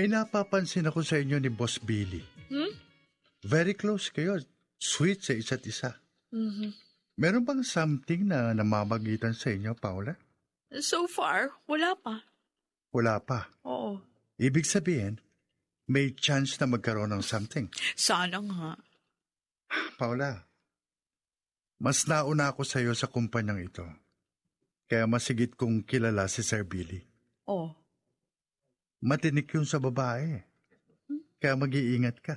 May napapansin ako sa inyo ni Boss Billy. Hmm? Very close kayo. Sweet sa isa't isa. Mhm. Meron bang something na namamagitan sa inyo, Paula? So far, wala pa. Wala pa. Oo. Ibig sabihin, may chance na magkaroon ng something. Sana nga. Paula, mas nauna ako sa iyo sa kumpanyang ito. Kaya masigit kong kilala si Sir Billy. Oh. Matinik yun sa babae. Kaya mag-iingat ka.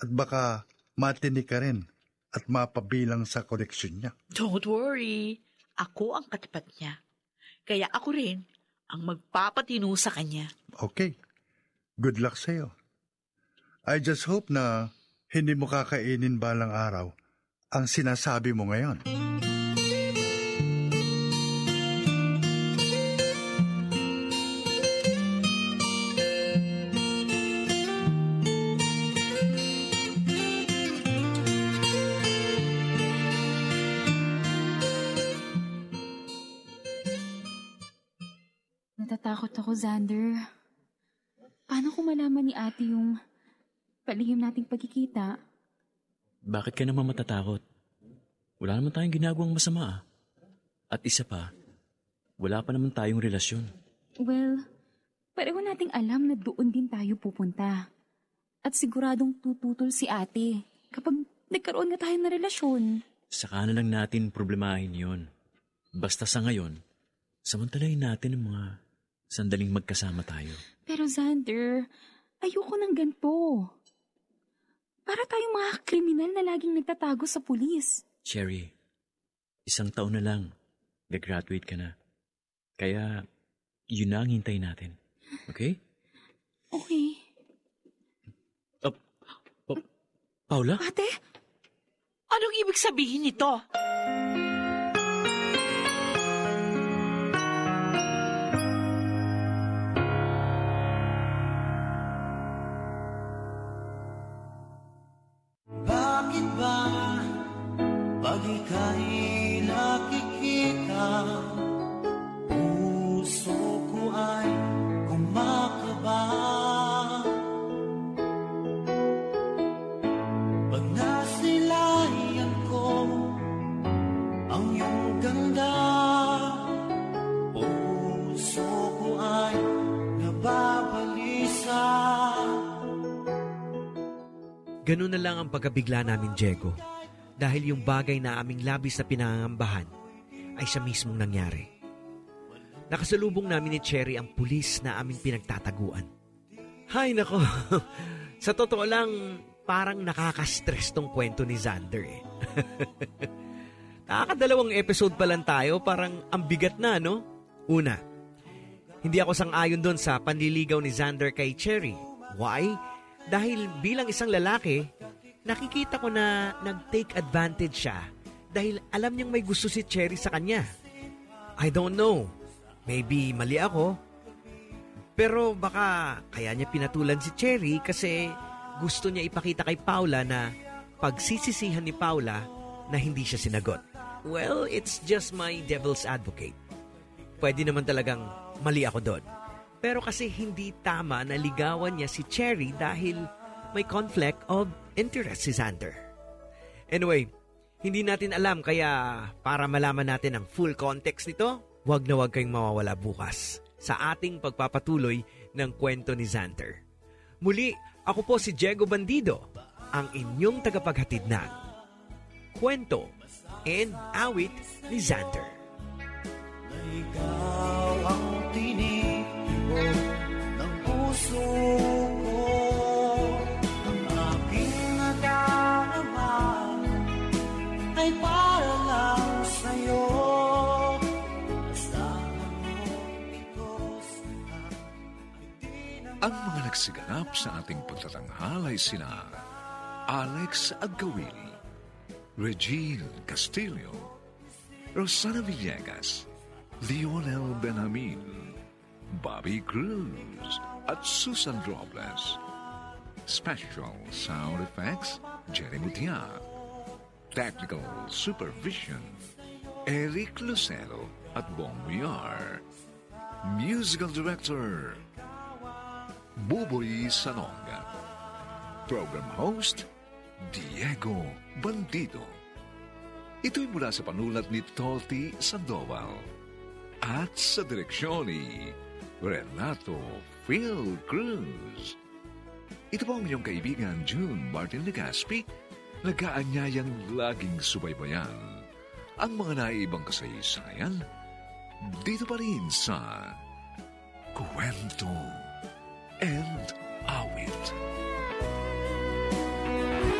At baka matinik ka rin at mapabilang sa koleksyon niya. Don't worry. Ako ang katapat niya. Kaya ako rin ang magpapatino sa kanya. Okay. Good luck sa iyo. I just hope na hindi mo kakainin balang araw ang sinasabi mo ngayon. Natatakot ako, Xander. Paano kung malaman ni ate yung palihim nating pagkikita? Bakit ka naman matatakot? Wala naman tayong ginagawang masama ah. At isa pa, wala pa naman tayong relasyon. Well, pareho nating alam na doon din tayo pupunta. At siguradong tututol si ate kapag nagkaroon nga tayo ng relasyon. Saka na lang natin problemahin yon. Basta sa ngayon, samantalahin natin ang mga sandaling magkasama tayo. Pero Xander, ayoko ng ganito. Para tayong mga kriminal na laging nagtatago sa pulis. Cherry, isang taon na lang, gagraduate ka na. Kaya, yun na ang hintay natin. Okay? Okay. Uh, Pa- Paula? Ate? Anong ibig sabihin nito? Bakit Ganun na lang ang pagkabigla namin, Diego. Dahil yung bagay na aming labis na pinangangambahan ay siya mismong nangyari. Nakasalubong namin ni Cherry ang pulis na aming pinagtataguan. Hay nako, sa totoo lang, parang nakaka-stress tong kwento ni Xander eh. Nakakadalawang episode pa lang tayo, parang ang bigat na, no? Una, hindi ako sang-ayon doon sa panliligaw ni Xander kay Cherry. Why? Dahil bilang isang lalaki, nakikita ko na nag-take advantage siya dahil alam niyang may gusto si Cherry sa kanya. I don't know. Maybe mali ako. Pero baka kaya niya pinatulan si Cherry kasi gusto niya ipakita kay Paula na pagsisisihan ni Paula na hindi siya sinagot. Well, it's just my devil's advocate. Pwede naman talagang mali ako doon. Pero kasi hindi tama na ligawan niya si Cherry dahil may conflict of interest si Xander. Anyway, hindi natin alam kaya para malaman natin ang full context nito, wag na wag kayong mawawala bukas sa ating pagpapatuloy ng kwento ni Xander. Muli, ako po si Diego Bandido, ang inyong tagapaghatid ng kwento and awit ni Xander. ikaw ang ay para lang sa'yo Ang mga nagsiganap sa ating pagtatanghal ay sina Alex Agkawili, Regine Castillo, Rosana Villegas, Lionel Benjamin, Bobby Cruz, at Susan Robles. Special sound effects, Jerry Mutia. Technical supervision, Eric Lucero at Bong Villar. Musical director, Buboy Sanonga. Program host, Diego Bandido. Ito'y mula sa panulat ni Toti Sandoval at sa direksyon ni Renato Phil Cruz. Ito po ang inyong kaibigan June Martin Legaspi, nag-aanyayang laging subaybayan ang mga naibang kasaysayan dito pa rin sa Kwento and Awit. Ikaw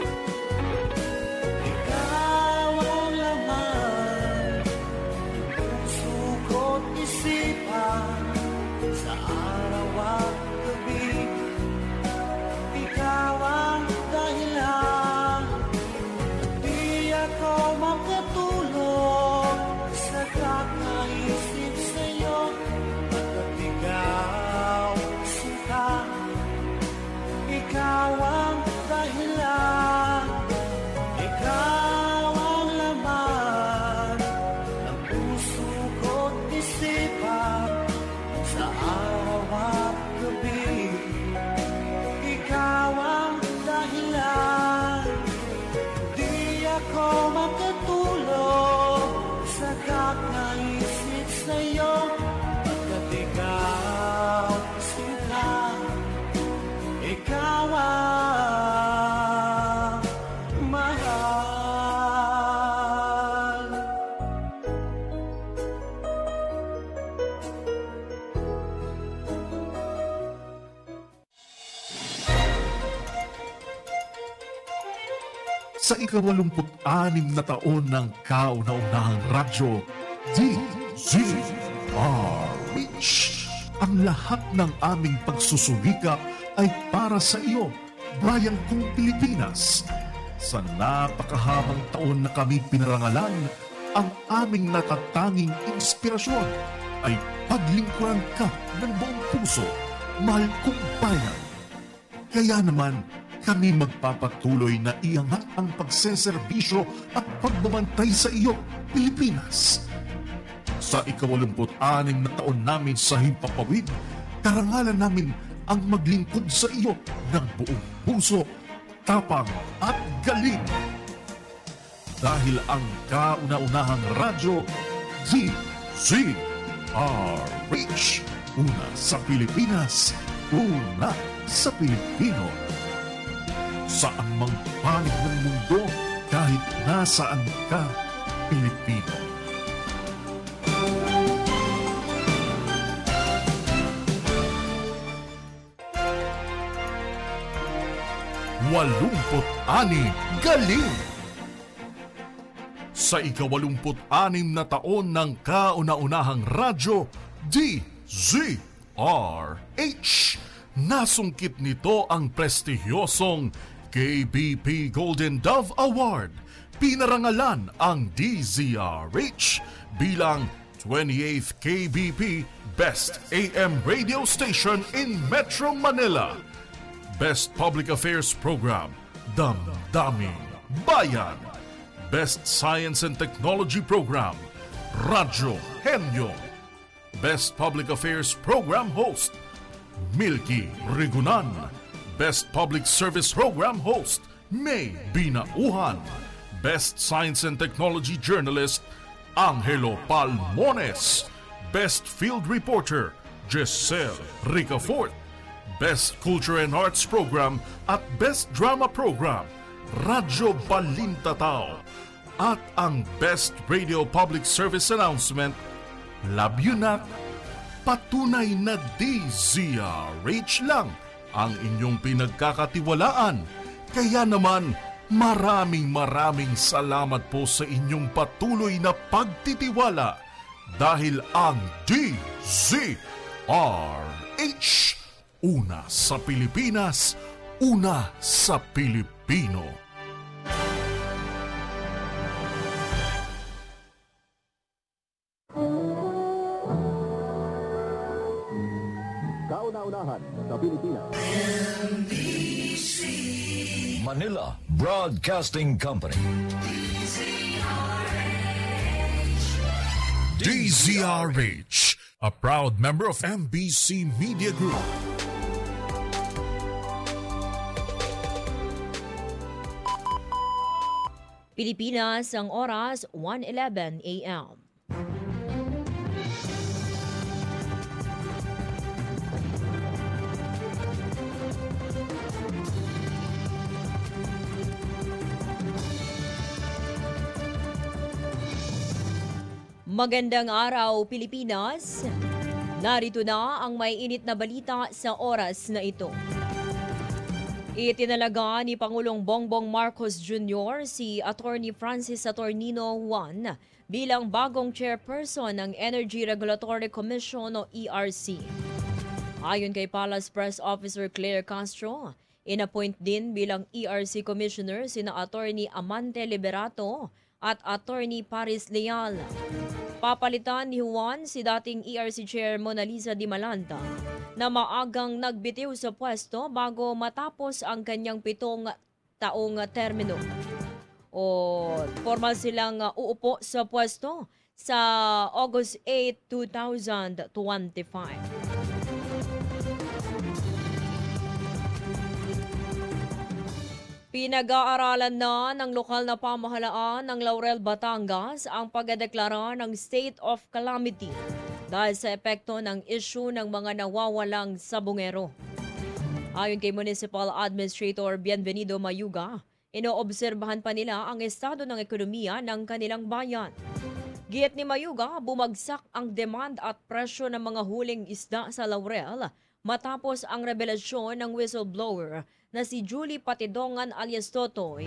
ikawalumput-anim na taon ng kauna-unahang radyo, DZRH. Ang lahat ng aming pagsusumika ay para sa iyo, Bayan kong Pilipinas. Sa napakahabang taon na kami pinarangalan, ang aming natatanging inspirasyon ay paglingkuran ka ng buong puso, mahal kong bayan. Kaya naman, kami magpapatuloy na iangat ang pagseserbisyo at pagbabantay sa iyo, Pilipinas. Sa ikawalumput-anim na taon namin sa Himpapawid, karangalan namin ang maglingkod sa iyo ng buong puso, tapang at galing. Dahil ang kauna-unahang radyo, DZRH, una sa Pilipinas, una sa Pilipino saan mang panig ng mundo kahit nasaan ka, Pilipino. Walumput ani galing! Sa ikawalumput-anim na taon ng kauna-unahang radyo, DZRH, nasungkit nito ang prestihiyosong KBP Golden Dove Award. Pinarangalan ang DZRH bilang 28th KBP Best AM Radio Station in Metro Manila. Best Public Affairs Program, Damdaming Bayan. Best Science and Technology Program, Radyo Henyo. Best Public Affairs Program Host, Milky Rigunan. Best Public Service Program Host, May Binauhan. Best Science and Technology Journalist, Angelo Palmones. Best Field Reporter, Giselle Ricafort. Best Culture and Arts Program at Best Drama Program, Radyo Balintatao. At ang Best Radio Public Service Announcement, Labyunat, patunay na DZRH lang ang inyong pinagkakatiwalaan. Kaya naman, maraming maraming salamat po sa inyong patuloy na pagtitiwala dahil ang DZRH Una sa Pilipinas, una sa Pilipino. Kauna-unahan sa Pilipinas. Manila Broadcasting Company. DZRH. DZRH, a proud member of MBC Media Group. Pilipinas, ang oras 1.11 a.m. Magandang araw, Pilipinas! Narito na ang may init na balita sa oras na ito. Itinalaga ni Pangulong Bongbong Marcos Jr. si Attorney Francis Saturnino Juan bilang bagong chairperson ng Energy Regulatory Commission o ERC. Ayon kay Palace Press Officer Claire Castro, inappoint din bilang ERC Commissioner sina Attorney Amante Liberato at Attorney Paris Leal. Papalitan ni Juan si dating ERC Chair Mona Lisa Di na maagang nagbitiw sa pwesto bago matapos ang kanyang pitong taong termino. O formal silang uupo sa pwesto sa August 8, 2025. Pinag-aaralan na ng lokal na pamahalaan ng Laurel, Batangas ang pagdeklara ng state of calamity dahil sa epekto ng issue ng mga nawawalang sabungero. Ayon kay Municipal Administrator Bienvenido Mayuga, inoobserbahan pa nila ang estado ng ekonomiya ng kanilang bayan. Giit ni Mayuga, bumagsak ang demand at presyo ng mga huling isda sa Laurel matapos ang revelasyon ng whistleblower na si Julie Patidongan alias Totoy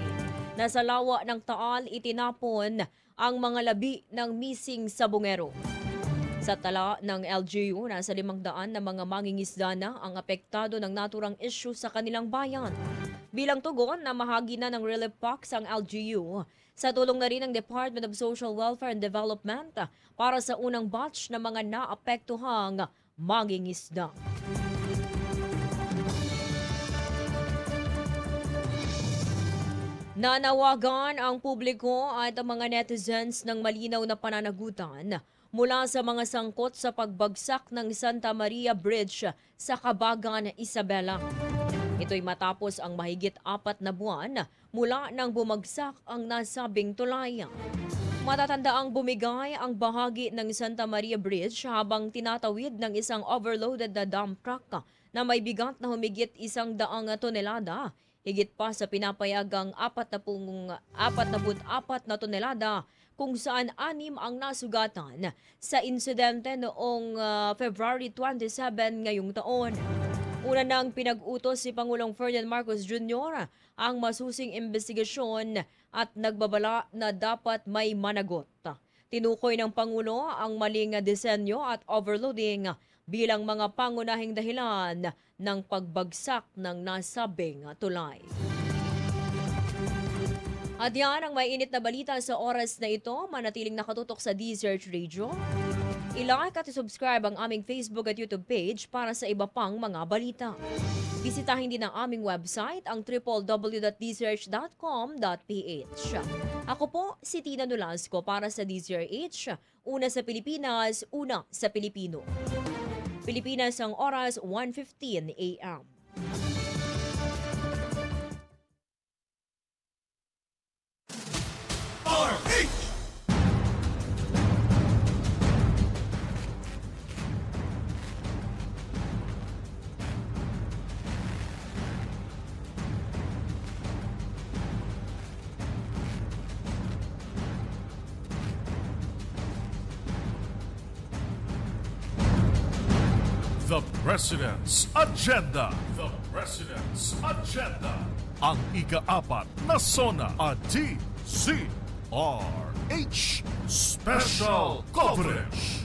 na sa lawa ng Taal itinapon ang mga labi ng missing sabungero. Sa tala ng LGU, nasa limang daan na mga mangingisda na ang apektado ng naturang issue sa kanilang bayan. Bilang tugon na mahagi na ng relief box ang LGU, sa tulong na rin ng Department of Social Welfare and Development para sa unang batch ng mga naapektuhang mangingisda. Nanawagan ang publiko at ang mga netizens ng malinaw na pananagutan mula sa mga sangkot sa pagbagsak ng Santa Maria Bridge sa Kabagan, Isabela. Ito'y matapos ang mahigit apat na buwan mula nang bumagsak ang nasabing tulay. Matatanda ang bumigay ang bahagi ng Santa Maria Bridge habang tinatawid ng isang overloaded na dump truck na may bigat na humigit isang daang tonelada higit pa sa pinapayagang 44 na tonelada kung saan anim ang nasugatan sa insidente noong uh, February 27 ngayong taon. Una nang pinag-utos si Pangulong Ferdinand Marcos Jr. ang masusing investigasyon at nagbabala na dapat may managot. Tinukoy ng Pangulo ang maling disenyo at overloading bilang mga pangunahing dahilan ng pagbagsak ng nasabing tulay. At yan ang may init na balita sa oras na ito. Manatiling nakatutok sa D-Search Radio. I-like at subscribe ang aming Facebook at YouTube page para sa iba pang mga balita. Bisitahin din ang aming website ang www.dsearch.com.ph. Ako po si Tina Nolasco para sa DZRH, una sa Pilipinas, una sa Pilipino. Pilipinas ang oras 1.15 a.m. President's Agenda. The President's Agenda. Ang ikaapat na Sona a DZRH Special Coverage.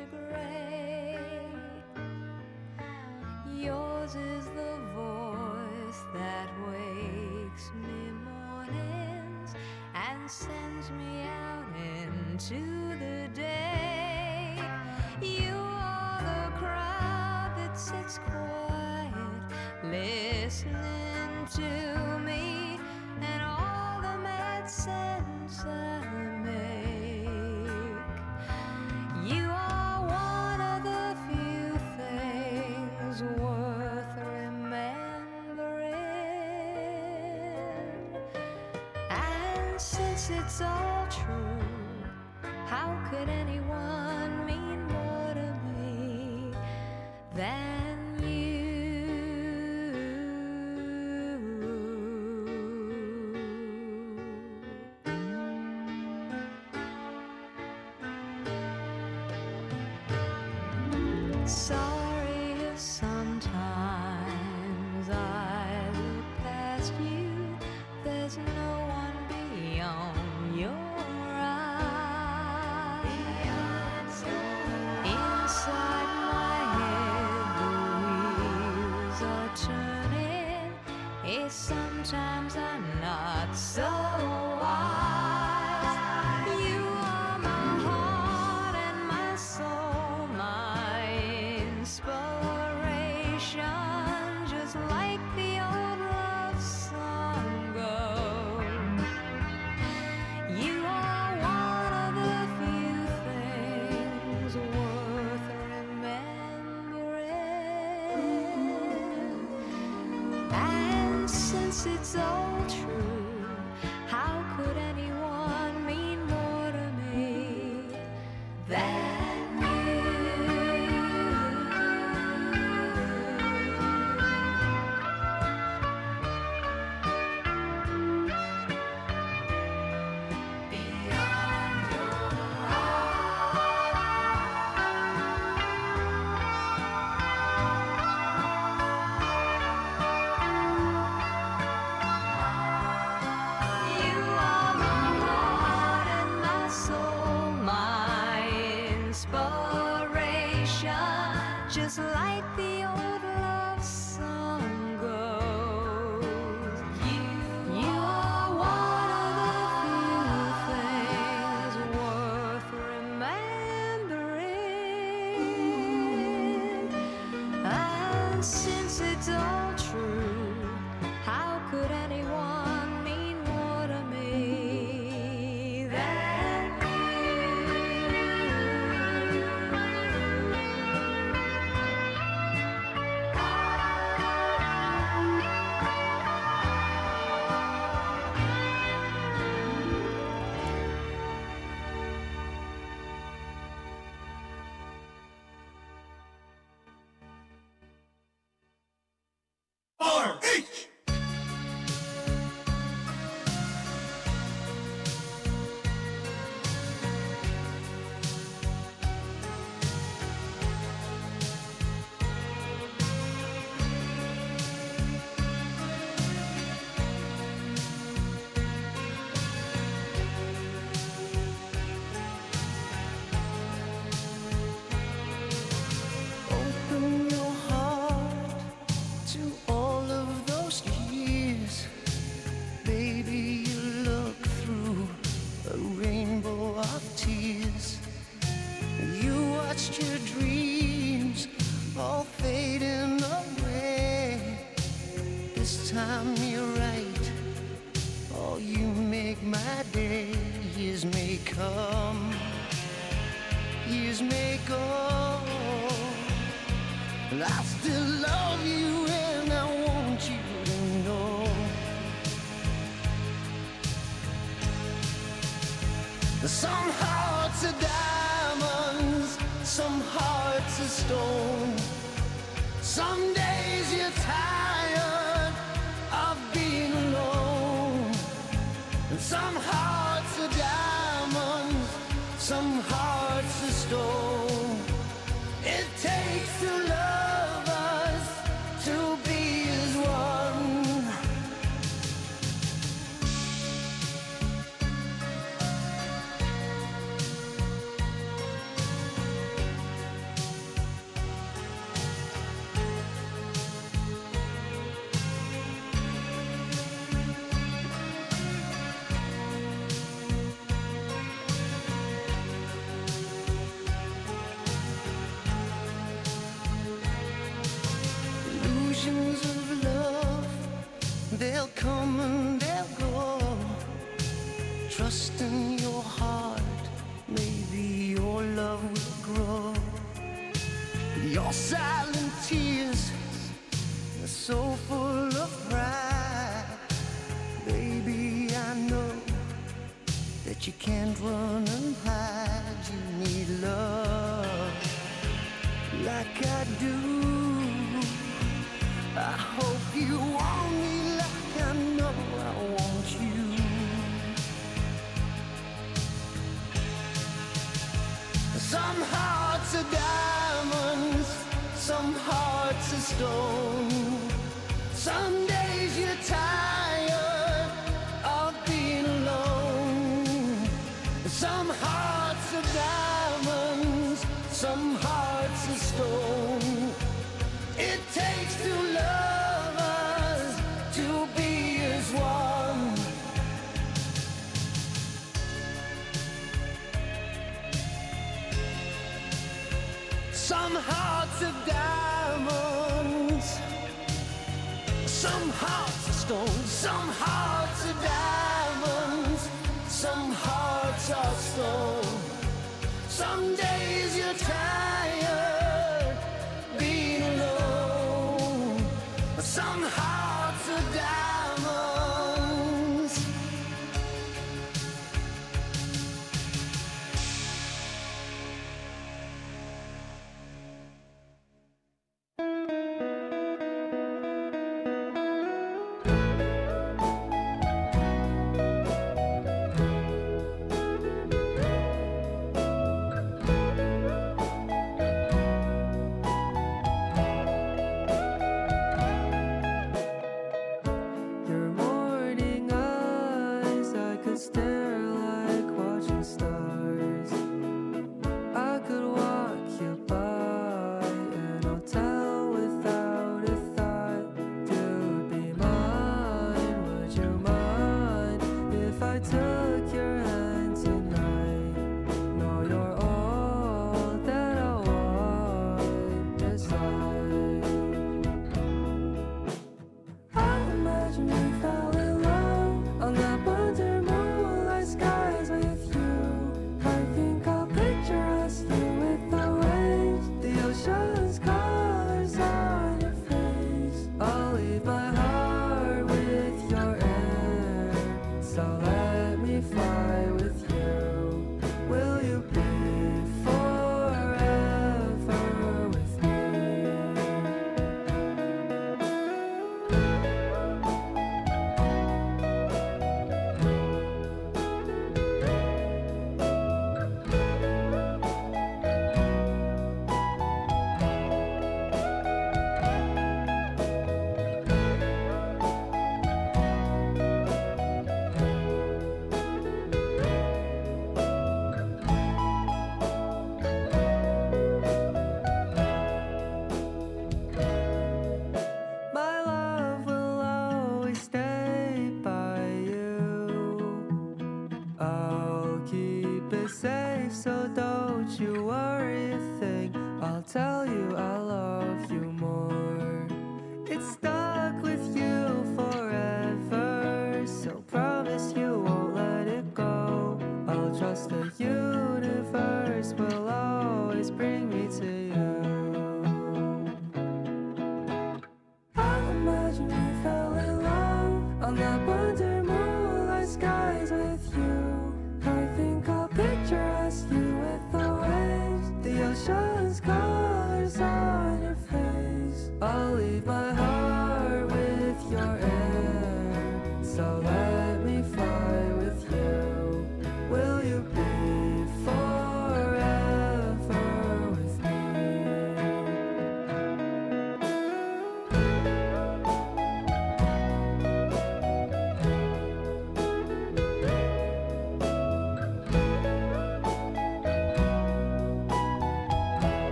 to gray. Yours is the voice that wakes me mornings and sends me out into the day. You are the crowd that sits quiet, listening to. Since it's all true, how could anyone mean more to me than? 起走去。They'll come and they'll go. Trust in your heart, maybe your love will grow. Your silent tears are so full of pride. Baby, I know that you can't run and hide. You need love like I do. I hope you want me. Some hearts are diamonds, some hearts are stone. Some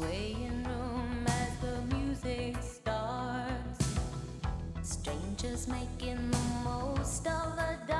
swaying room as the music starts. Strangers making the most of the dark.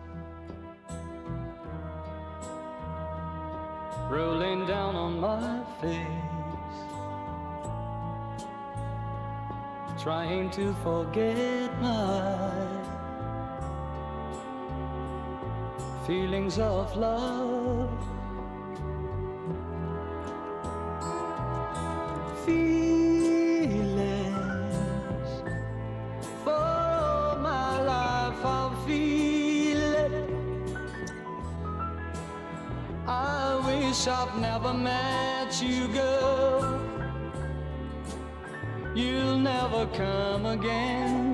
rolling down on my face, trying to forget my feelings of love. Wish I've never met you, girl. You'll never come again.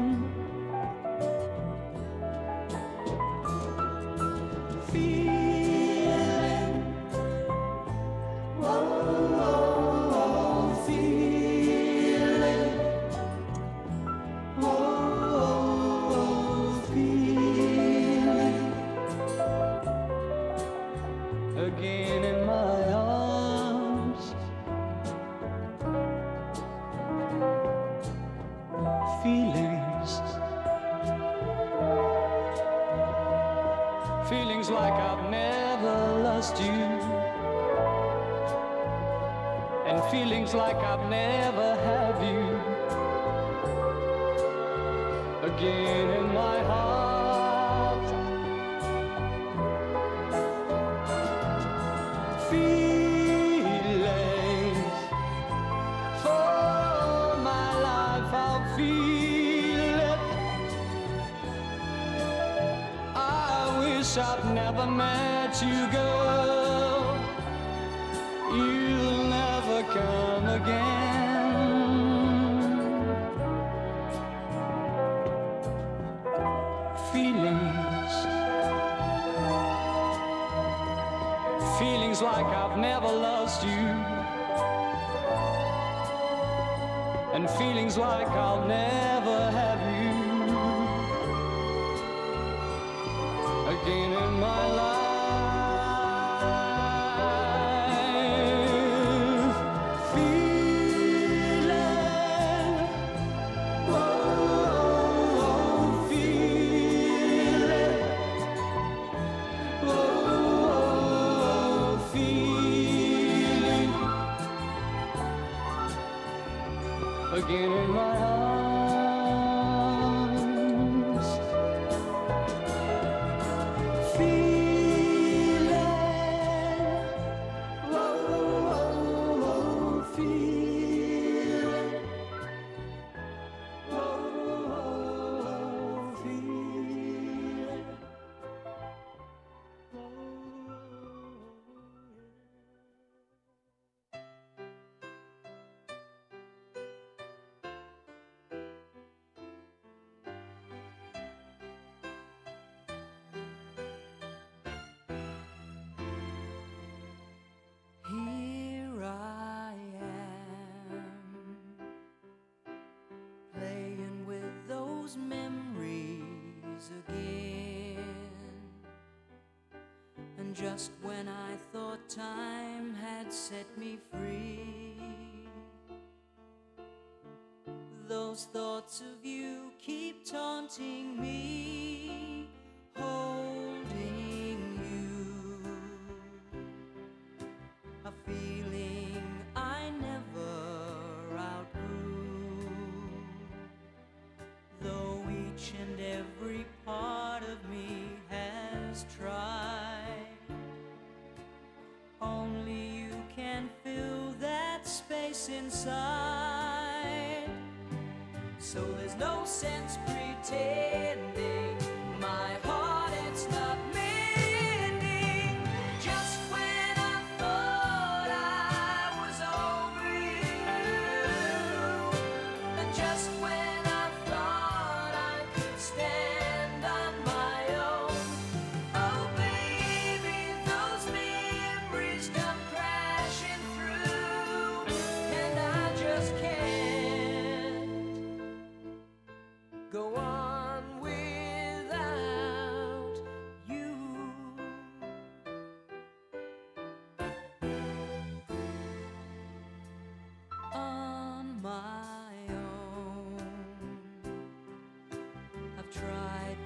Those memories again. And just when I thought time had set me free, those thoughts of you keep taunting me, each and every part of me has tried, only you can fill that space inside. So there's no sense pretending my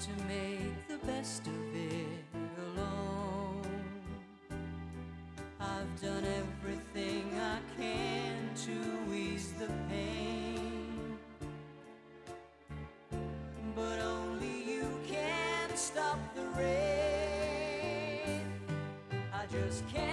to make the best of it alone. I've done everything I can to ease the pain. But only you can stop the rain. I just can't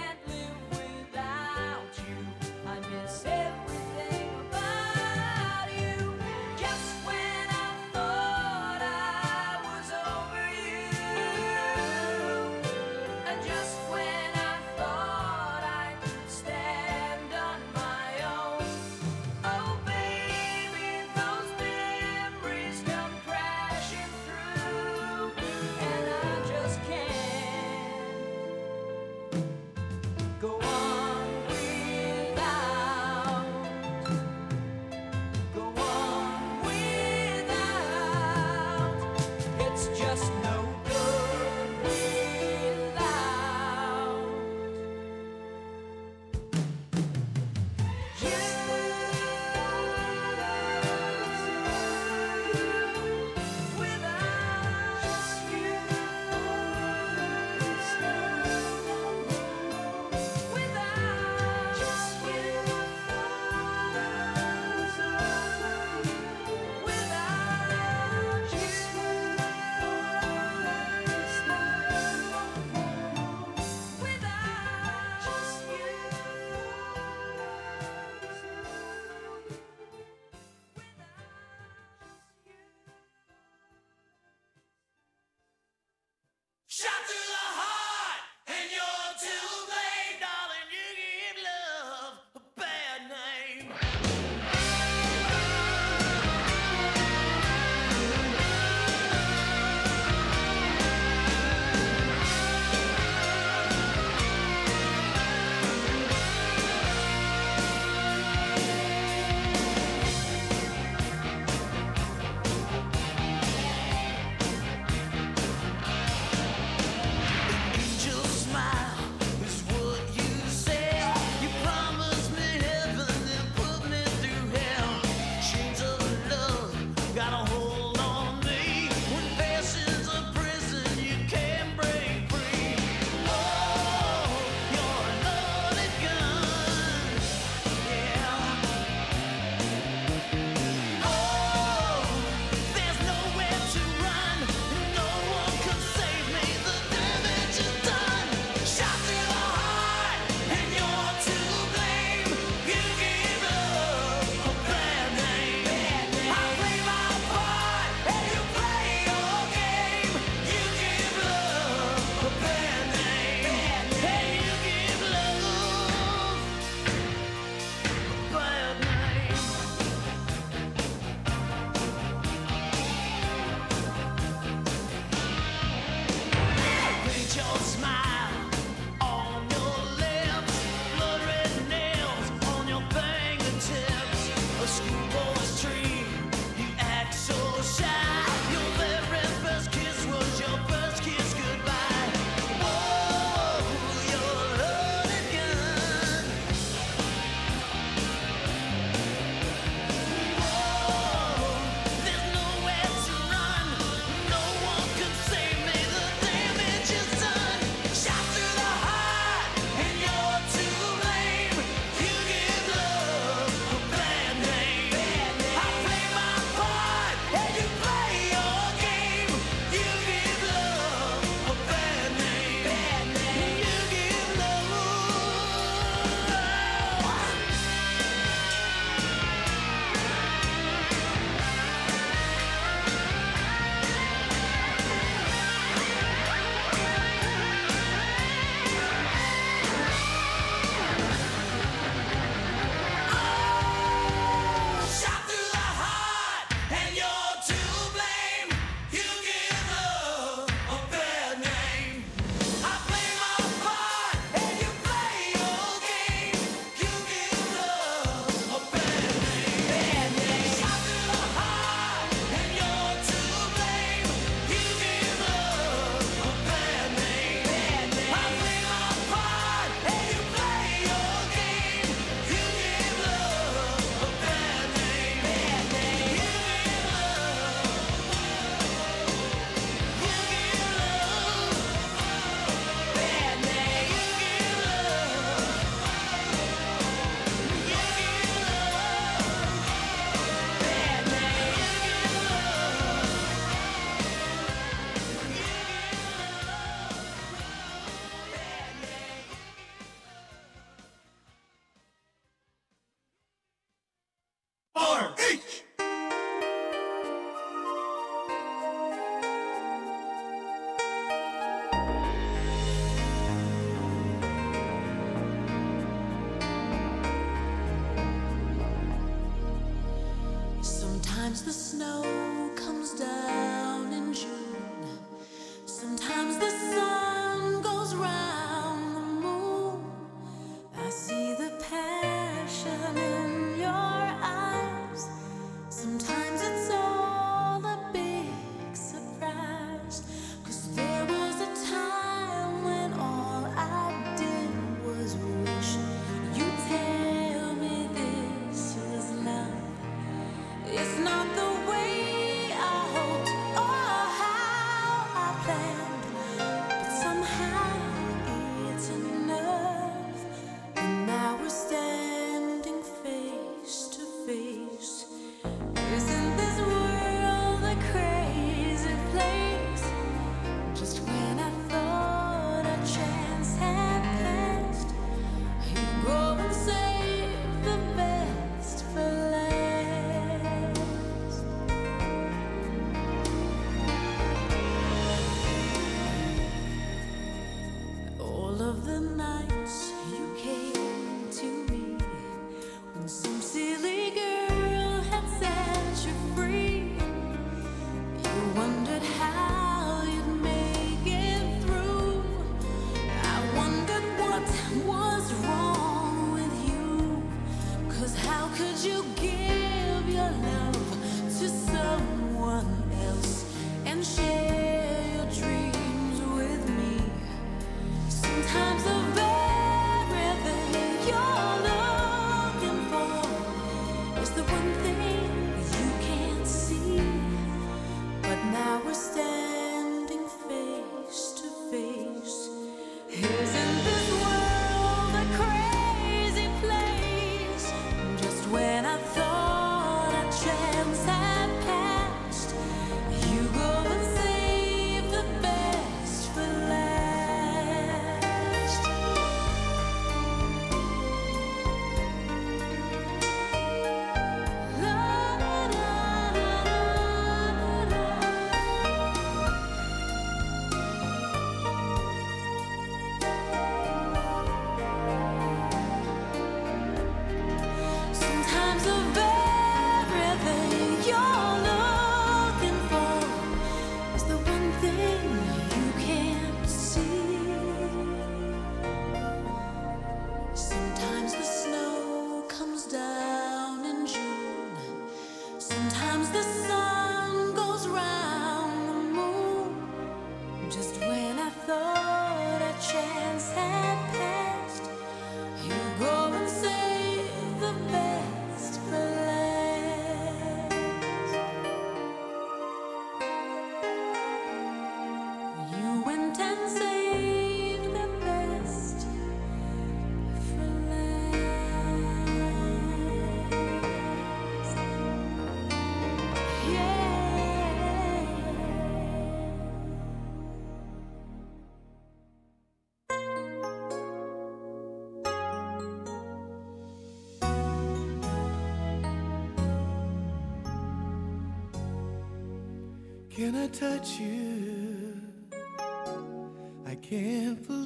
Can I touch you? I can't believe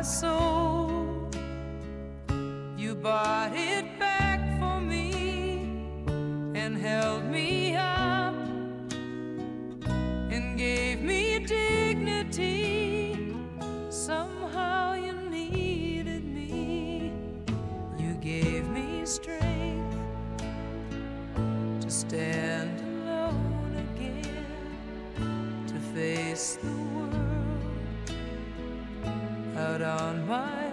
my soul. You bought it back for me and held me up and gave me dignity. Somehow you needed me. You gave me strength to stand alone again, to face the world on my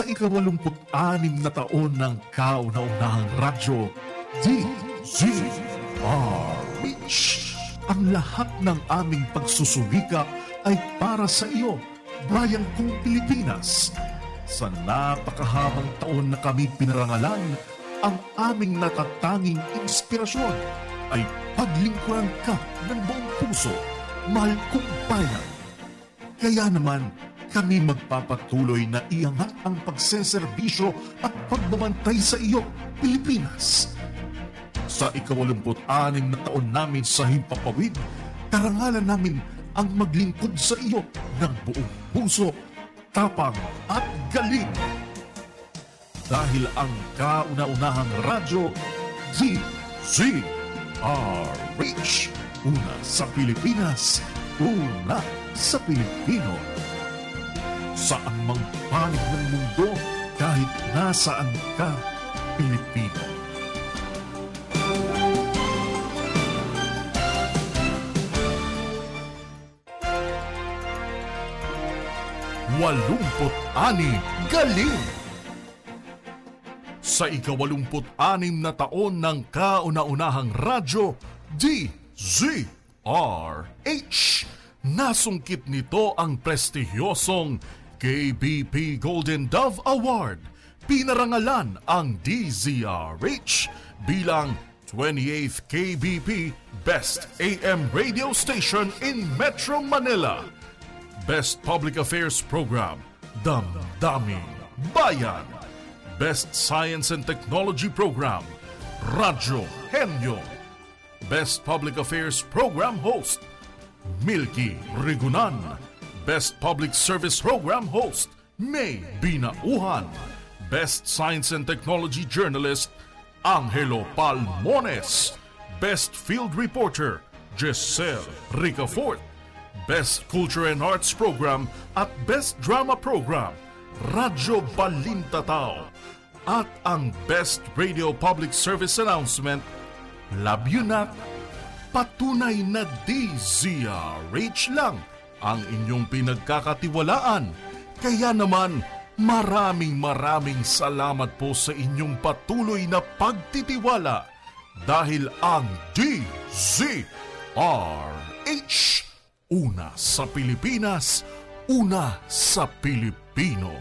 Sa ikawalumput-anim na taon ng kauna-unahang radyo, DZRH. Ang lahat ng aming pagsusumika ay para sa iyo, bayang kong Pilipinas. Sa napakahabang taon na kami pinarangalan, ang aming natatanging inspirasyon ay paglingkuran ka ng buong puso, mahal kong bayan. Kaya naman, kami magpapatuloy na iangat ang pagseserbisyo at pagbabantay sa iyo, Pilipinas. Sa ikawalumput-anim na taon namin sa Himpapawid, karangalan namin ang maglingkod sa iyo ng buong puso, tapang at galing. Dahil ang kauna-unahang radyo, DZRH. Una sa Pilipinas, una sa Pilipino saan mang panig ng mundo kahit nasaan ka, Pilipino. Walumput ani galing! Sa ikawalumput-anim na taon ng kauna-unahang radyo, DZRH, nasungkit nito ang prestihiyosong KBP Golden Dove Award. Pinarangalan ang DZRH bilang 28th KBP Best AM Radio Station in Metro Manila. Best Public Affairs Program, Damdamin Bayan. Best Science and Technology Program, Radyo Henyo. Best Public Affairs Program Host, Milky Rigunan. Best Public Service Program Host, May Binauhan. Best Science and Technology Journalist, Angelo Palmones. Best Field Reporter, Giselle Ricafort. Best Culture and Arts Program at Best Drama Program, Radyo Balintatao. At ang Best Radio Public Service Announcement, Labyunak, patunay na DZRH lang ang inyong pinagkakatiwalaan. Kaya naman, maraming maraming salamat po sa inyong patuloy na pagtitiwala dahil ang DZRH, una sa Pilipinas, una sa Pilipino.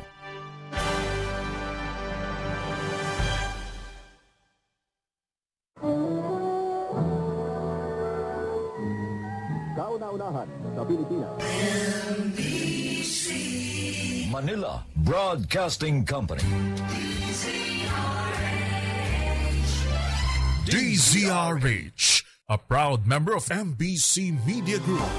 Kauna-unahan sa Pilipinas. Manila Broadcasting Company. DZRH, a proud member of MBC Media Group.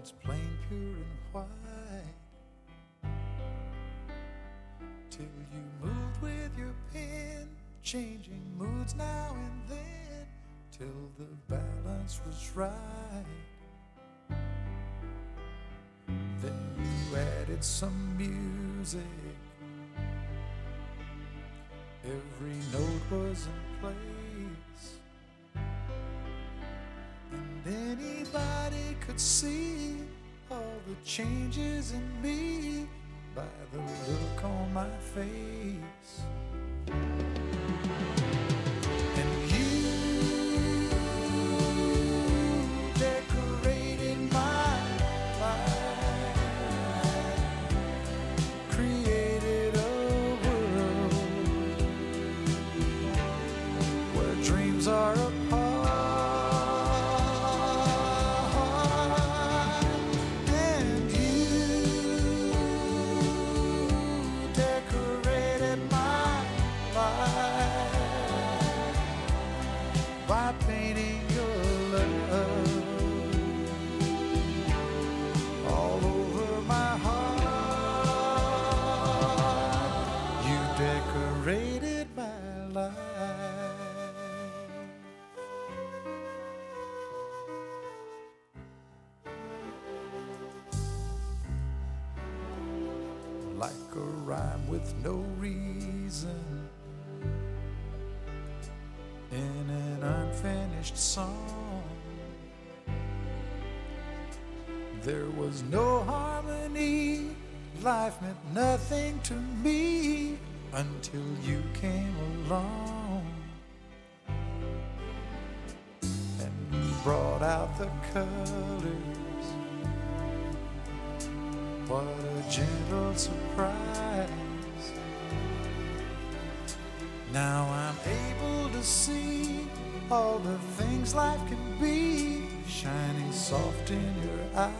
Once plain, pure, and white. Till you moved with your pen, changing moods now and then, till the balance was right. Then you added some music. Every note was in place. And anybody could see the changes in me by the look on my face. Song. There was no harmony, life meant nothing to me until you came along and brought out the colors. What a gentle surprise. Now I'm able to see all the things life can be shining soft in your eyes.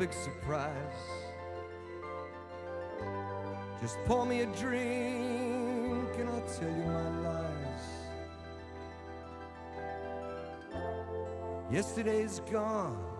big surprise. Just pour me a drink and I'll tell you my lies. Yesterday's gone.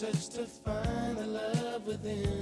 search to find the love within.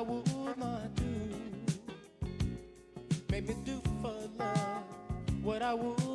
I would not do. Made me do for love what I would.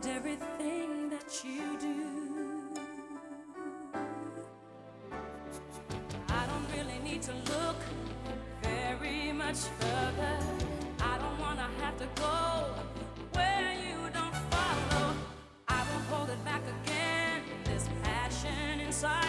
behind everything that you do. I don't really need to look very much further. I don't wanna have to go where you don't follow. I won't hold it back again. This passion inside.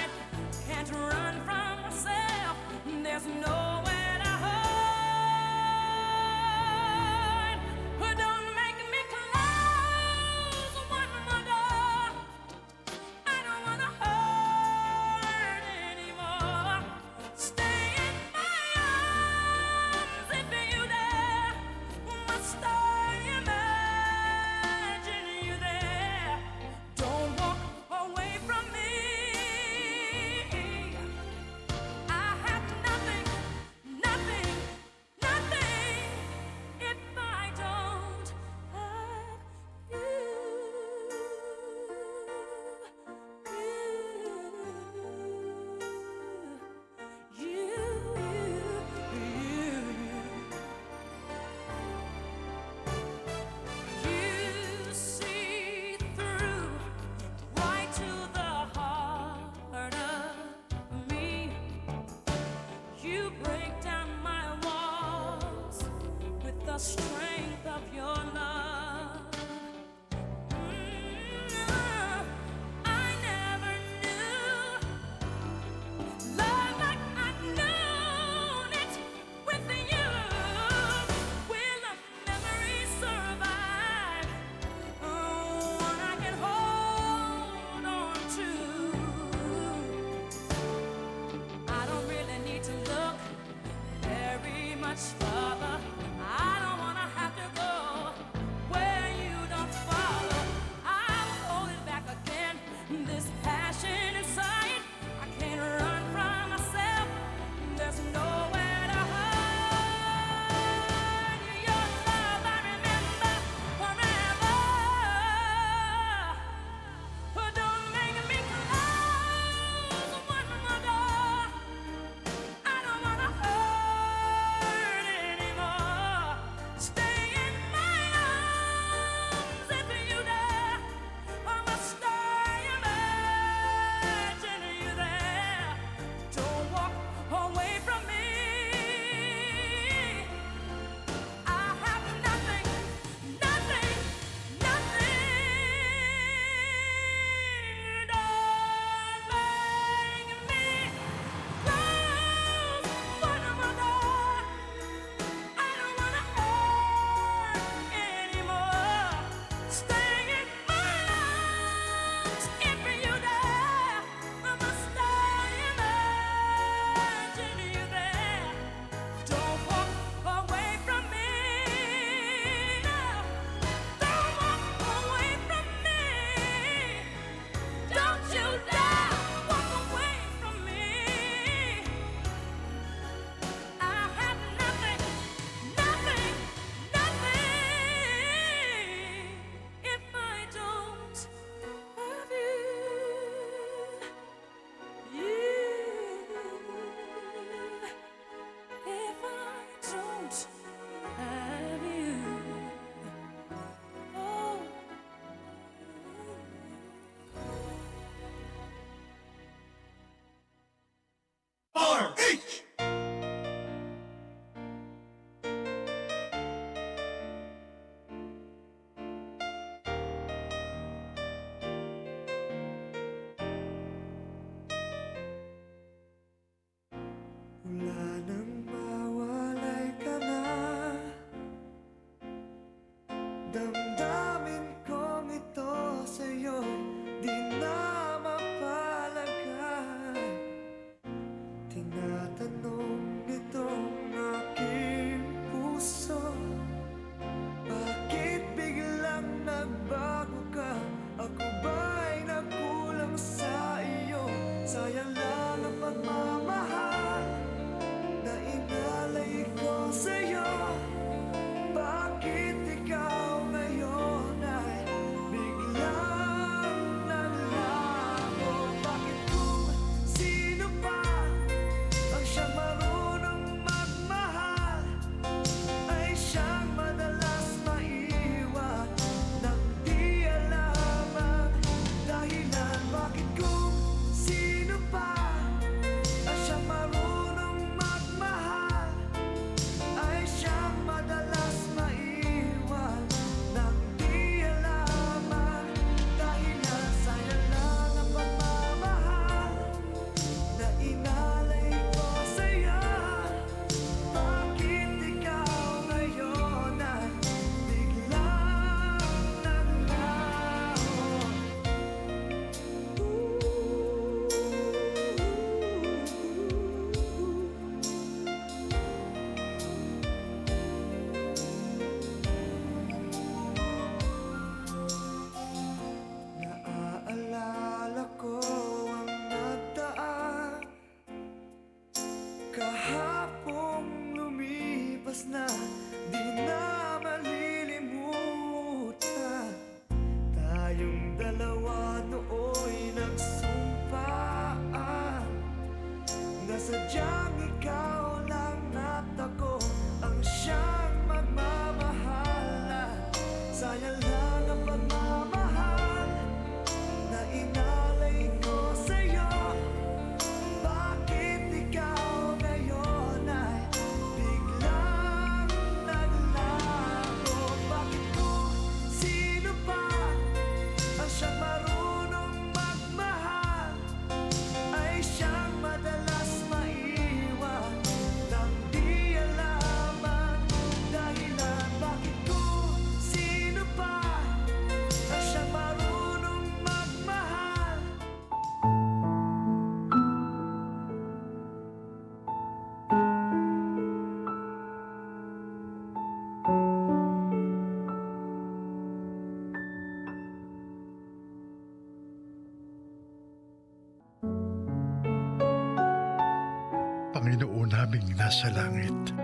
Naming nasa langit,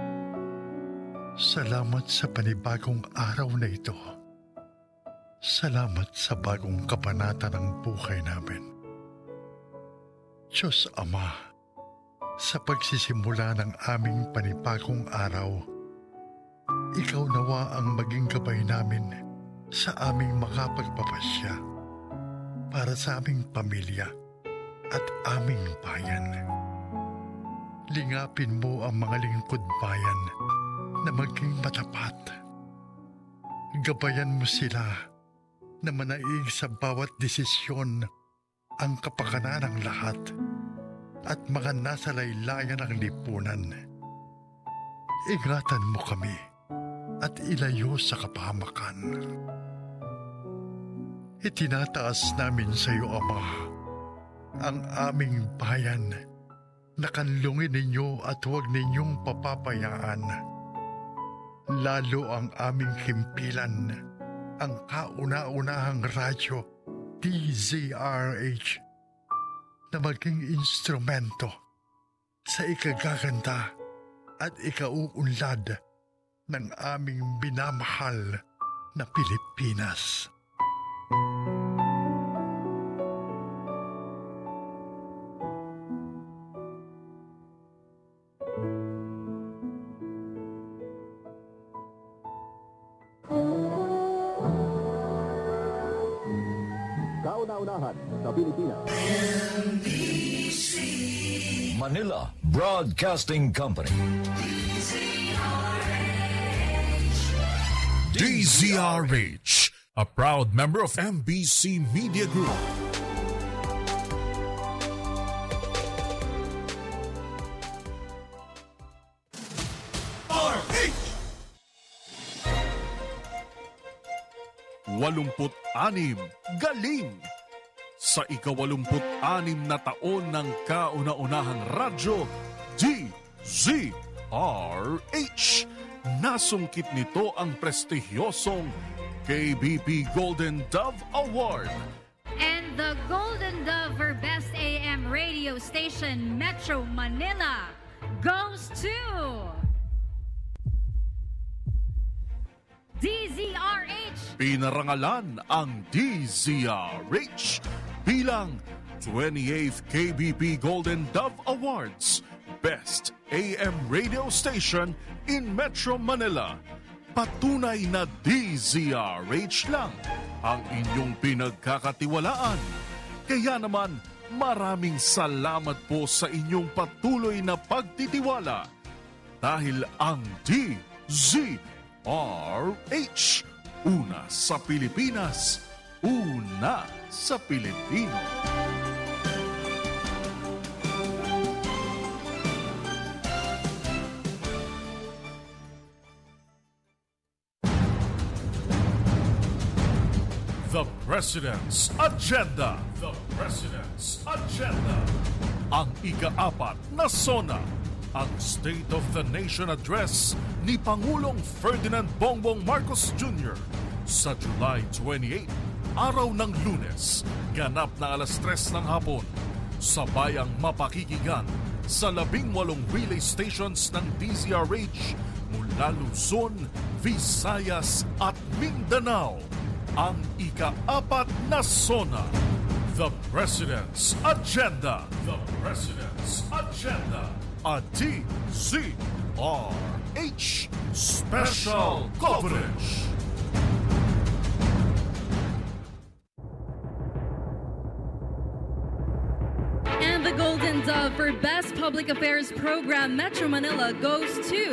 salamat sa panibagong araw na ito. Salamat sa bagong kabanata ng buhay namin. Diyos Ama, sa pagsisimula ng aming panibagong araw, ikaw nawa ang maging gabay namin sa aming makapagpapasya para sa aming pamilya at aming bayan. Lingapin mo ang mga lingkod bayan na maging matapat. Gabayan mo sila na manaig sa bawat desisyon ang kapakanan ng lahat at mga nasa laylayan ng lipunan. Ingatan mo kami at ilayo sa kapahamakan. Itinataas namin sa iyo, Ama, ang aming bayan na kanlungin ninyo at huwag ninyong papapayaan. Lalo ang aming himpilan, ang kauna-unahang radyo DZRH na maging instrumento sa ikagaganda at ikauunlad ng aming binamahal na Pilipinas. Kauna-unahan Broadcasting Company. DZRH, a proud member of MBC Media Group. Walumput anim, galing! Sa ikawalumput anim na taon ng kauna-unahang radyo, DZRH. Nasungkit nito ang prestigyosong KBP Golden Dove Award. And the Golden Dove for Best AM radio station Metro Manila goes to DZRH Pinarangalan ang DZRH bilang 28th KBP Golden Dove Awards Best AM Radio Station in Metro Manila. Patunay na DZRH lang ang inyong pinagkakatiwalaan. Kaya naman, maraming salamat po sa inyong patuloy na pagtitiwala. Dahil ang DZRH, una sa Pilipinas, una sa Pilipino. The President's Agenda. The President's Agenda. Ang ikaapat na sona, ang State of the Nation Address ni Pangulong Ferdinand Bongbong Marcos Jr. sa July 28, araw ng lunes, ganap na alas 3 ng hapon, sa bayang mapakikigan sa labing walong relay stations ng DZRH mula Luzon, Visayas at Mindanao ang ikaapat na sona. The President's Agenda. The President's Agenda. A Special Coverage. And the Golden Dove for Best Public Affairs Program Metro Manila goes to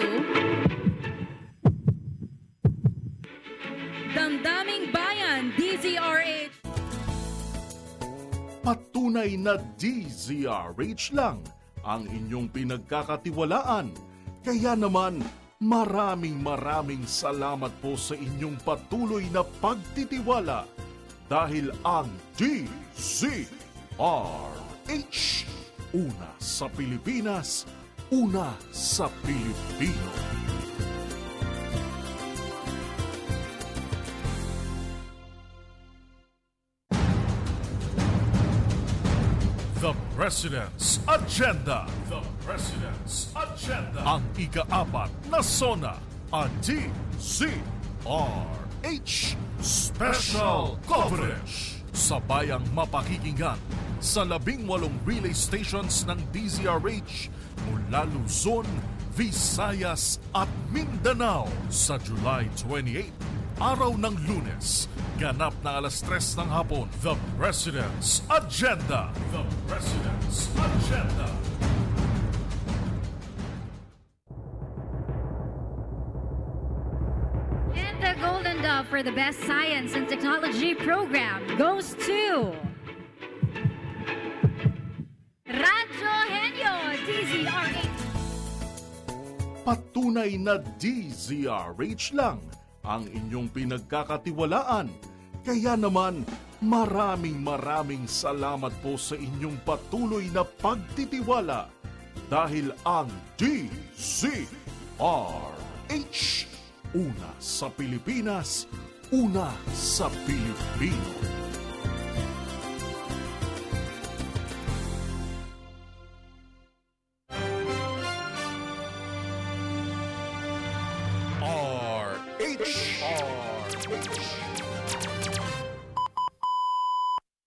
Damdaming Bayan DZRH Patunay na DZRH lang ang inyong pinagkakatiwalaan. Kaya naman, maraming maraming salamat po sa inyong patuloy na pagtitiwala dahil ang DZRH, una sa Pilipinas, una sa Pilipino. The President's Agenda. The President's Agenda. Ang ikaapat na sona, a DZRH Special Coverage. Sabayang mapakikinggan sa labing walong relay stations ng DZRH mula Luzon, Visayas at Mindanao sa July 28, araw ng lunes. Ganap na alas 3 ng hapon, The President's Agenda. The President's Agenda. And the Golden Dove for the Best Science and Technology program goes to Radyo Henyo DZRH. Patunay na DZRH lang ang inyong pinagkakatiwalaan. Kaya naman, maraming maraming salamat po sa inyong patuloy na pagtitiwala dahil ang DZRH una sa Pilipinas, una sa Pilipino.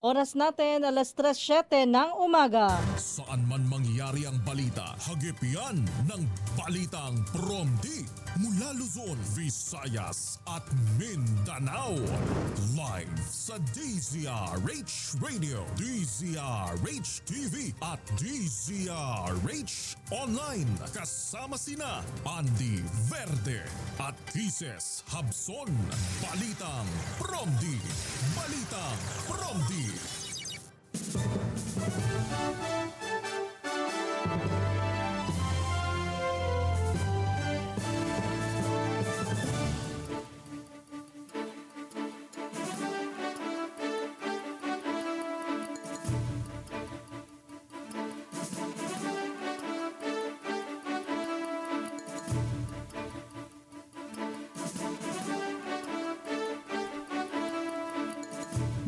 Oras natin, alas 3.07 ng umaga. Saan man mangyari ang balita, hagip yan ng Balitang Promdi mula Luzon, Visayas at Mindanao. Live sa DZRH Radio, DZRH TV at DZRH Online. Kasama sina Andy Verde at Kises Habson. Balitang Promdi. Balitang Promdi.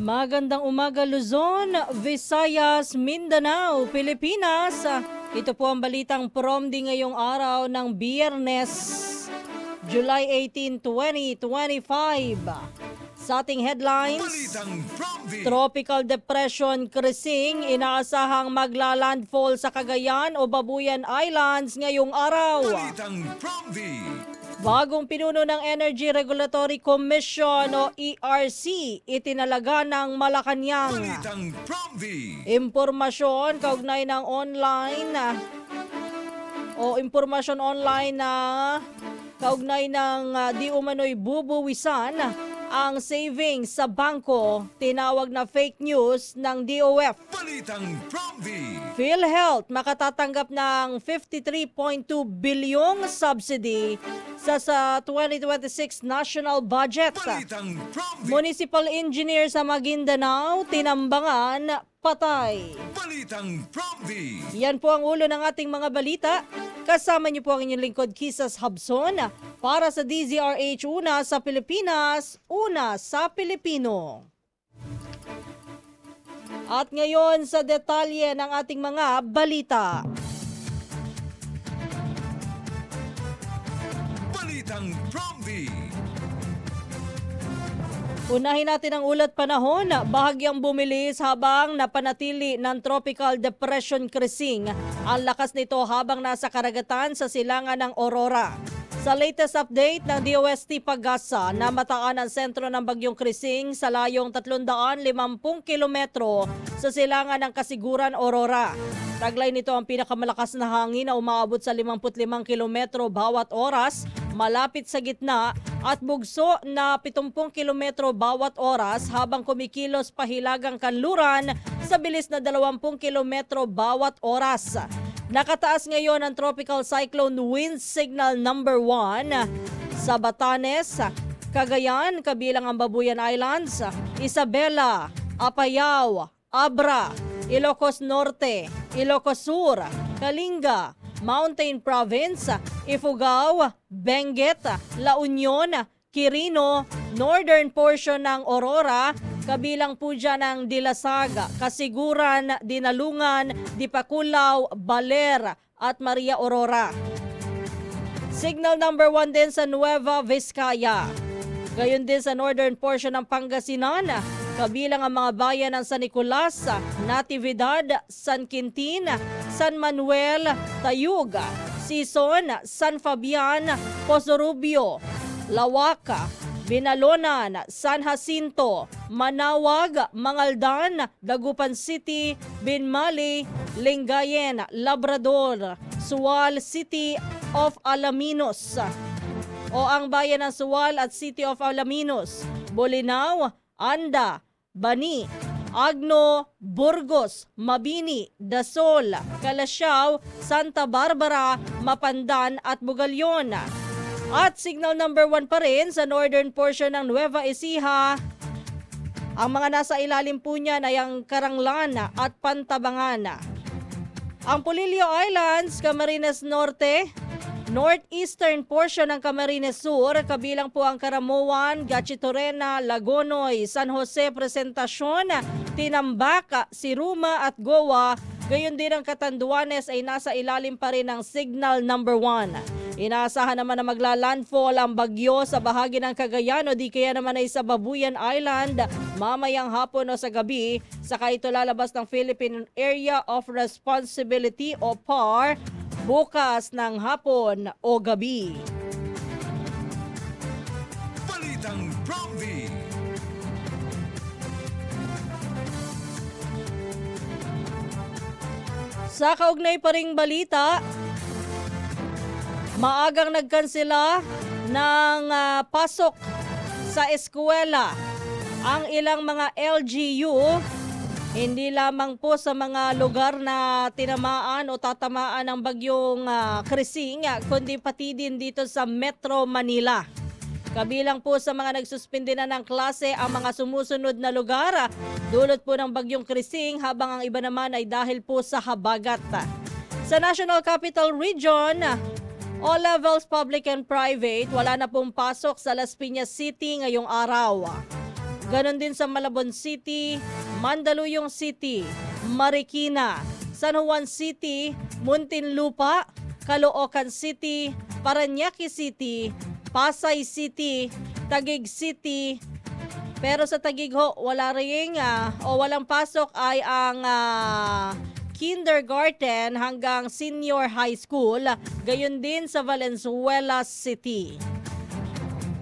Magandang umaga Luzon, Visayas, Mindanao, Pilipinas. Ito po ang balitang promdi ngayong araw ng Biyernes, July 18, 2025. Sa ating headlines, Tropical Depression Krising inaasahang maglalandfall sa Cagayan o Babuyan Islands ngayong araw. Bagong pinuno ng Energy Regulatory Commission o ERC itinalaga ng Malacanang. Impormasyon kaugnay ng online na o impormasyon online na kaugnay ng ah, di umano'y bubuwisan ang savings sa bangko tinawag na fake news ng DOF. PhilHealth makatatanggap ng 53.2 bilyong subsidy sa sa 2026 national budget. Municipal engineer sa Maguindanao, tinambangan, patay. Yan po ang ulo ng ating mga balita. Kasama niyo po ang inyong lingkod, Kisas Habson, para sa DZRH Una sa Pilipinas, Una sa Pilipino. At ngayon sa detalye ng ating mga balita. Balitang Promdi. Unahin natin ang ulat panahon, bahagyang bumilis habang napanatili ng Tropical Depression Krising. Ang lakas nito habang nasa karagatan sa silangan ng Aurora. Sa latest update ng DOST Pagasa, namataan ang sentro ng Bagyong Krising sa layong 350 kilometro sa silangan ng Kasiguran, Aurora. Taglay nito ang pinakamalakas na hangin na umaabot sa 55 kilometro bawat oras malapit sa gitna at bugso na 70 kilometro bawat oras habang kumikilos pahilagang kanluran sa bilis na 20 kilometro bawat oras. Nakataas ngayon ang Tropical Cyclone Wind Signal number 1 sa Batanes, Cagayan, kabilang ang Babuyan Islands, Isabela, Apayao, Abra, Ilocos Norte, Ilocos Sur, Kalinga, Mountain Province, Ifugao, Benguet, La Union, Quirino, northern portion ng Aurora, Kabilang po dyan ang Dilasaga, Kasiguran, Dinalungan, Dipakulaw, Baler at Maria Aurora. Signal number 1 din sa Nueva Vizcaya. Gayon din sa northern portion ng Pangasinan, kabilang ang mga bayan ng San Nicolas, Natividad, San Quintin, San Manuel, Tayug, Sison, San Fabian, Pozo Rubio, Lawaka, Binalonan, San Jacinto, Manawag, Mangaldan, Dagupan City, Binmali, Lingayen, Labrador, Sual City of Alaminos o ang bayan ng Sual at City of Alaminos, Bolinao, Anda, Bani, Agno, Burgos, Mabini, Dasol, Calasiao, Santa Barbara, Mapandan at Bugalyon. At signal number 1 pa rin sa northern portion ng Nueva Ecija. Ang mga nasa ilalim po niyan ay ang Karanglan at Pantabangan. Ang Polillo Islands, Camarines Norte, northeastern portion ng Camarines Sur, kabilang po ang Karamuan, Gatchitorena, Lagonoy, San Jose Presentacion, Tinambaka, Siruma at Goa. Gayon din ang Catanduanes ay nasa ilalim pa rin ng signal number 1. Inaasahan naman na magla-landfall ang bagyo sa bahagi ng Cagayan o di kaya naman ay sa Babuyan Island mamayang hapon o sa gabi. Saka ito lalabas ng Philippine Area of Responsibility o PAR bukas ng hapon o gabi. Balitang Bromby! Sa kaugnay pa ring balita, maagang nagkansela ng ah, pasok sa eskwela ang ilang mga LGU hindi lamang po sa mga lugar na tinamaan o tatamaan ng bagyong uh, Krising, ah, kundi pati din dito sa Metro Manila. Kabilang po sa mga nagsuspindi na ng klase ang mga sumusunod na lugar, ah, dulot po ng bagyong Krising habang ang iba naman ay dahil po sa habagat. Sa National Capital Region, all levels public and private, wala na pong pasok sa Las Piñas City ngayong araw. Ganon din sa Malabon City, Mandaluyong City, Marikina, San Juan City, Muntinlupa, Caloocan City, Paranaque City, Pasay City, Taguig City. Pero sa Taguig ho, wala ring ah, o walang pasok ay ang ah, kindergarten hanggang senior high school. Gayon din sa Valenzuela City.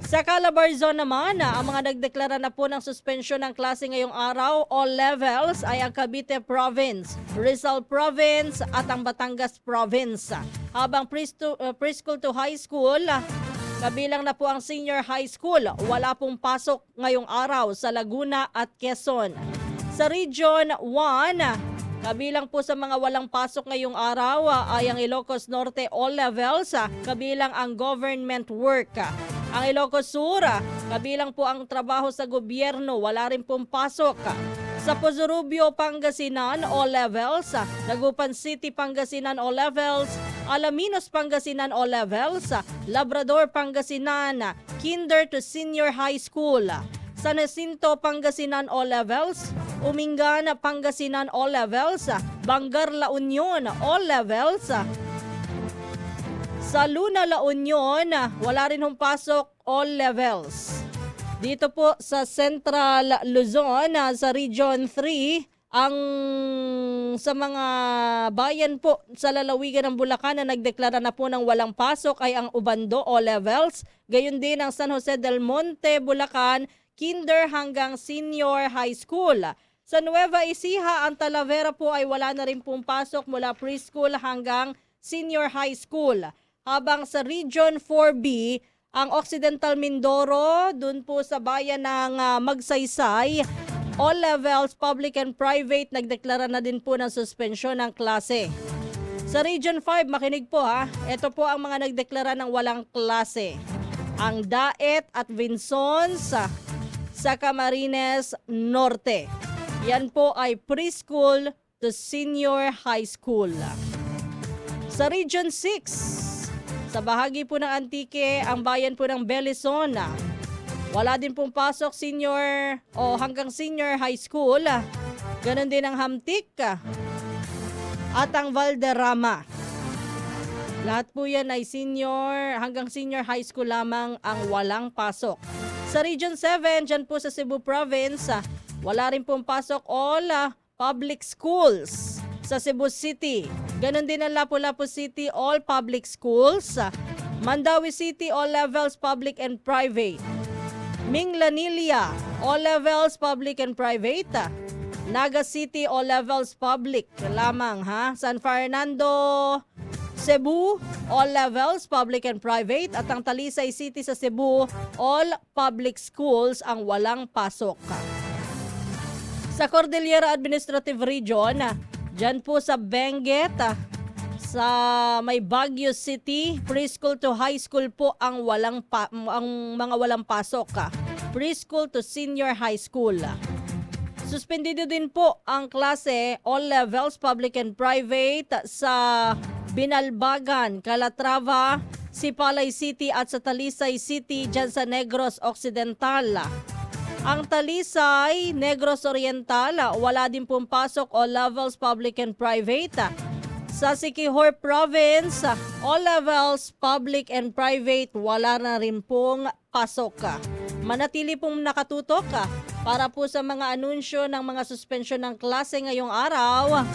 Sa Calabarzon naman, ah, ang mga nagdeklara na po ng suspensyon ng klase ngayong araw, all levels ay ang Cavite Province, Rizal Province at ang Batangas Province. Habang uh, preschool to high school, ah, kabilang na po ang senior high school, wala pong pasok ngayong araw sa Laguna at Quezon. Sa Region 1, Kabilang po sa mga walang pasok ngayong araw ah, ay ang Ilocos Norte all levels, kabilang ang government work. Ang Ilocos Sur, ah, kabilang po ang trabaho sa gobyerno, wala rin pong pasok. Sa Pozorubio, Pangasinan, all levels. Dagupan City, Pangasinan, all levels. Alaminos, Pangasinan, all levels. Labrador, Pangasinan, kinder to senior high school. San Jacinto, Pangasinan, all levels. Umingan, Pangasinan, all levels. Bangar, La Union, all levels. Sa Luna, La Union, wala rin hong pasok, all levels. Dito po sa Central Luzon, ah, sa Region 3, ang sa mga bayan po sa lalawigan ng Bulacan na nagdeklara na po ng walang pasok ay ang Ubando o levels. Gayon din ang San Jose del Monte, Bulacan, kinder hanggang senior high school. Sa Nueva Ecija, ang Talavera po ay wala na rin pong pasok mula preschool hanggang senior high school. Habang sa Region 4B, ang Occidental Mindoro, dun po sa bayan ng ah, Magsaysay, all levels, public and private, nagdeklara na din po ng suspensyon ng klase. Sa Region 5, makinig po ha, ito po ang mga nagdeklara ng walang klase. Ang Daet at Vinsons sa, sa Camarines Norte. Yan po ay preschool to senior high school. Sa Region 6, sa bahagi po ng Antique, ang bayan po ng Belizon, Wala din pong pasok senior o hanggang senior high school. Ganon din ang Hamtik at ang Valderrama. Lahat po yan ay senior, hanggang senior high school lamang ang walang pasok. Sa Region 7, dyan po sa Cebu Province, wala rin pong pasok all ah, public schools sa Cebu City. Ganon din ang Lapu-Lapu City, all public schools. Mandawi City, all levels public and private. Minglanilia, all levels public and private. Naga City, all levels public lamang ha. San Fernando, Cebu, all levels, public and private. At ang Talisay City sa Cebu, all public schools ang walang pasok. Sa Cordillera Administrative Region, dyan po sa Benguet, sa may Baguio City, preschool to high school po ang walang pa- ang mga walang pasok. Preschool to senior high school. Suspendido din po ang klase all levels public and private sa Binalbagan, Calatrava, Sipalay City at sa Talisay City dyan sa Negros Occidental. Ang Talisay, Negros Oriental, wala din pong pasok all levels public and private. Sa Siquijor Province, all levels public and private, wala na rin pong pasok. Manatili pong nakatutok para po sa mga anunsyo ng mga suspensyon ng klase ngayong araw.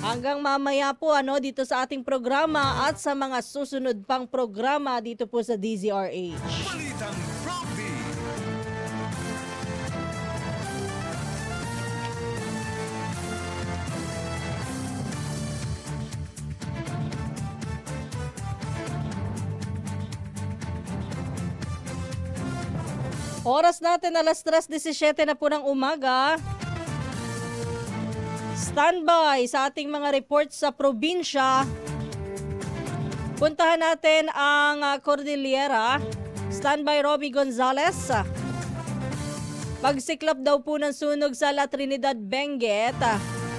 Hanggang mamaya po ano dito sa ating programa at sa mga susunod pang programa dito po sa DZRH. Balitang Oras natin alas 3.17 na po ng umaga. Standby sa ating mga reports sa probinsya. Puntahan natin ang ah, Cordillera. Standby Robbie Gonzales. Pagsiklap daw po ng sunog sa La Trinidad, Benguet.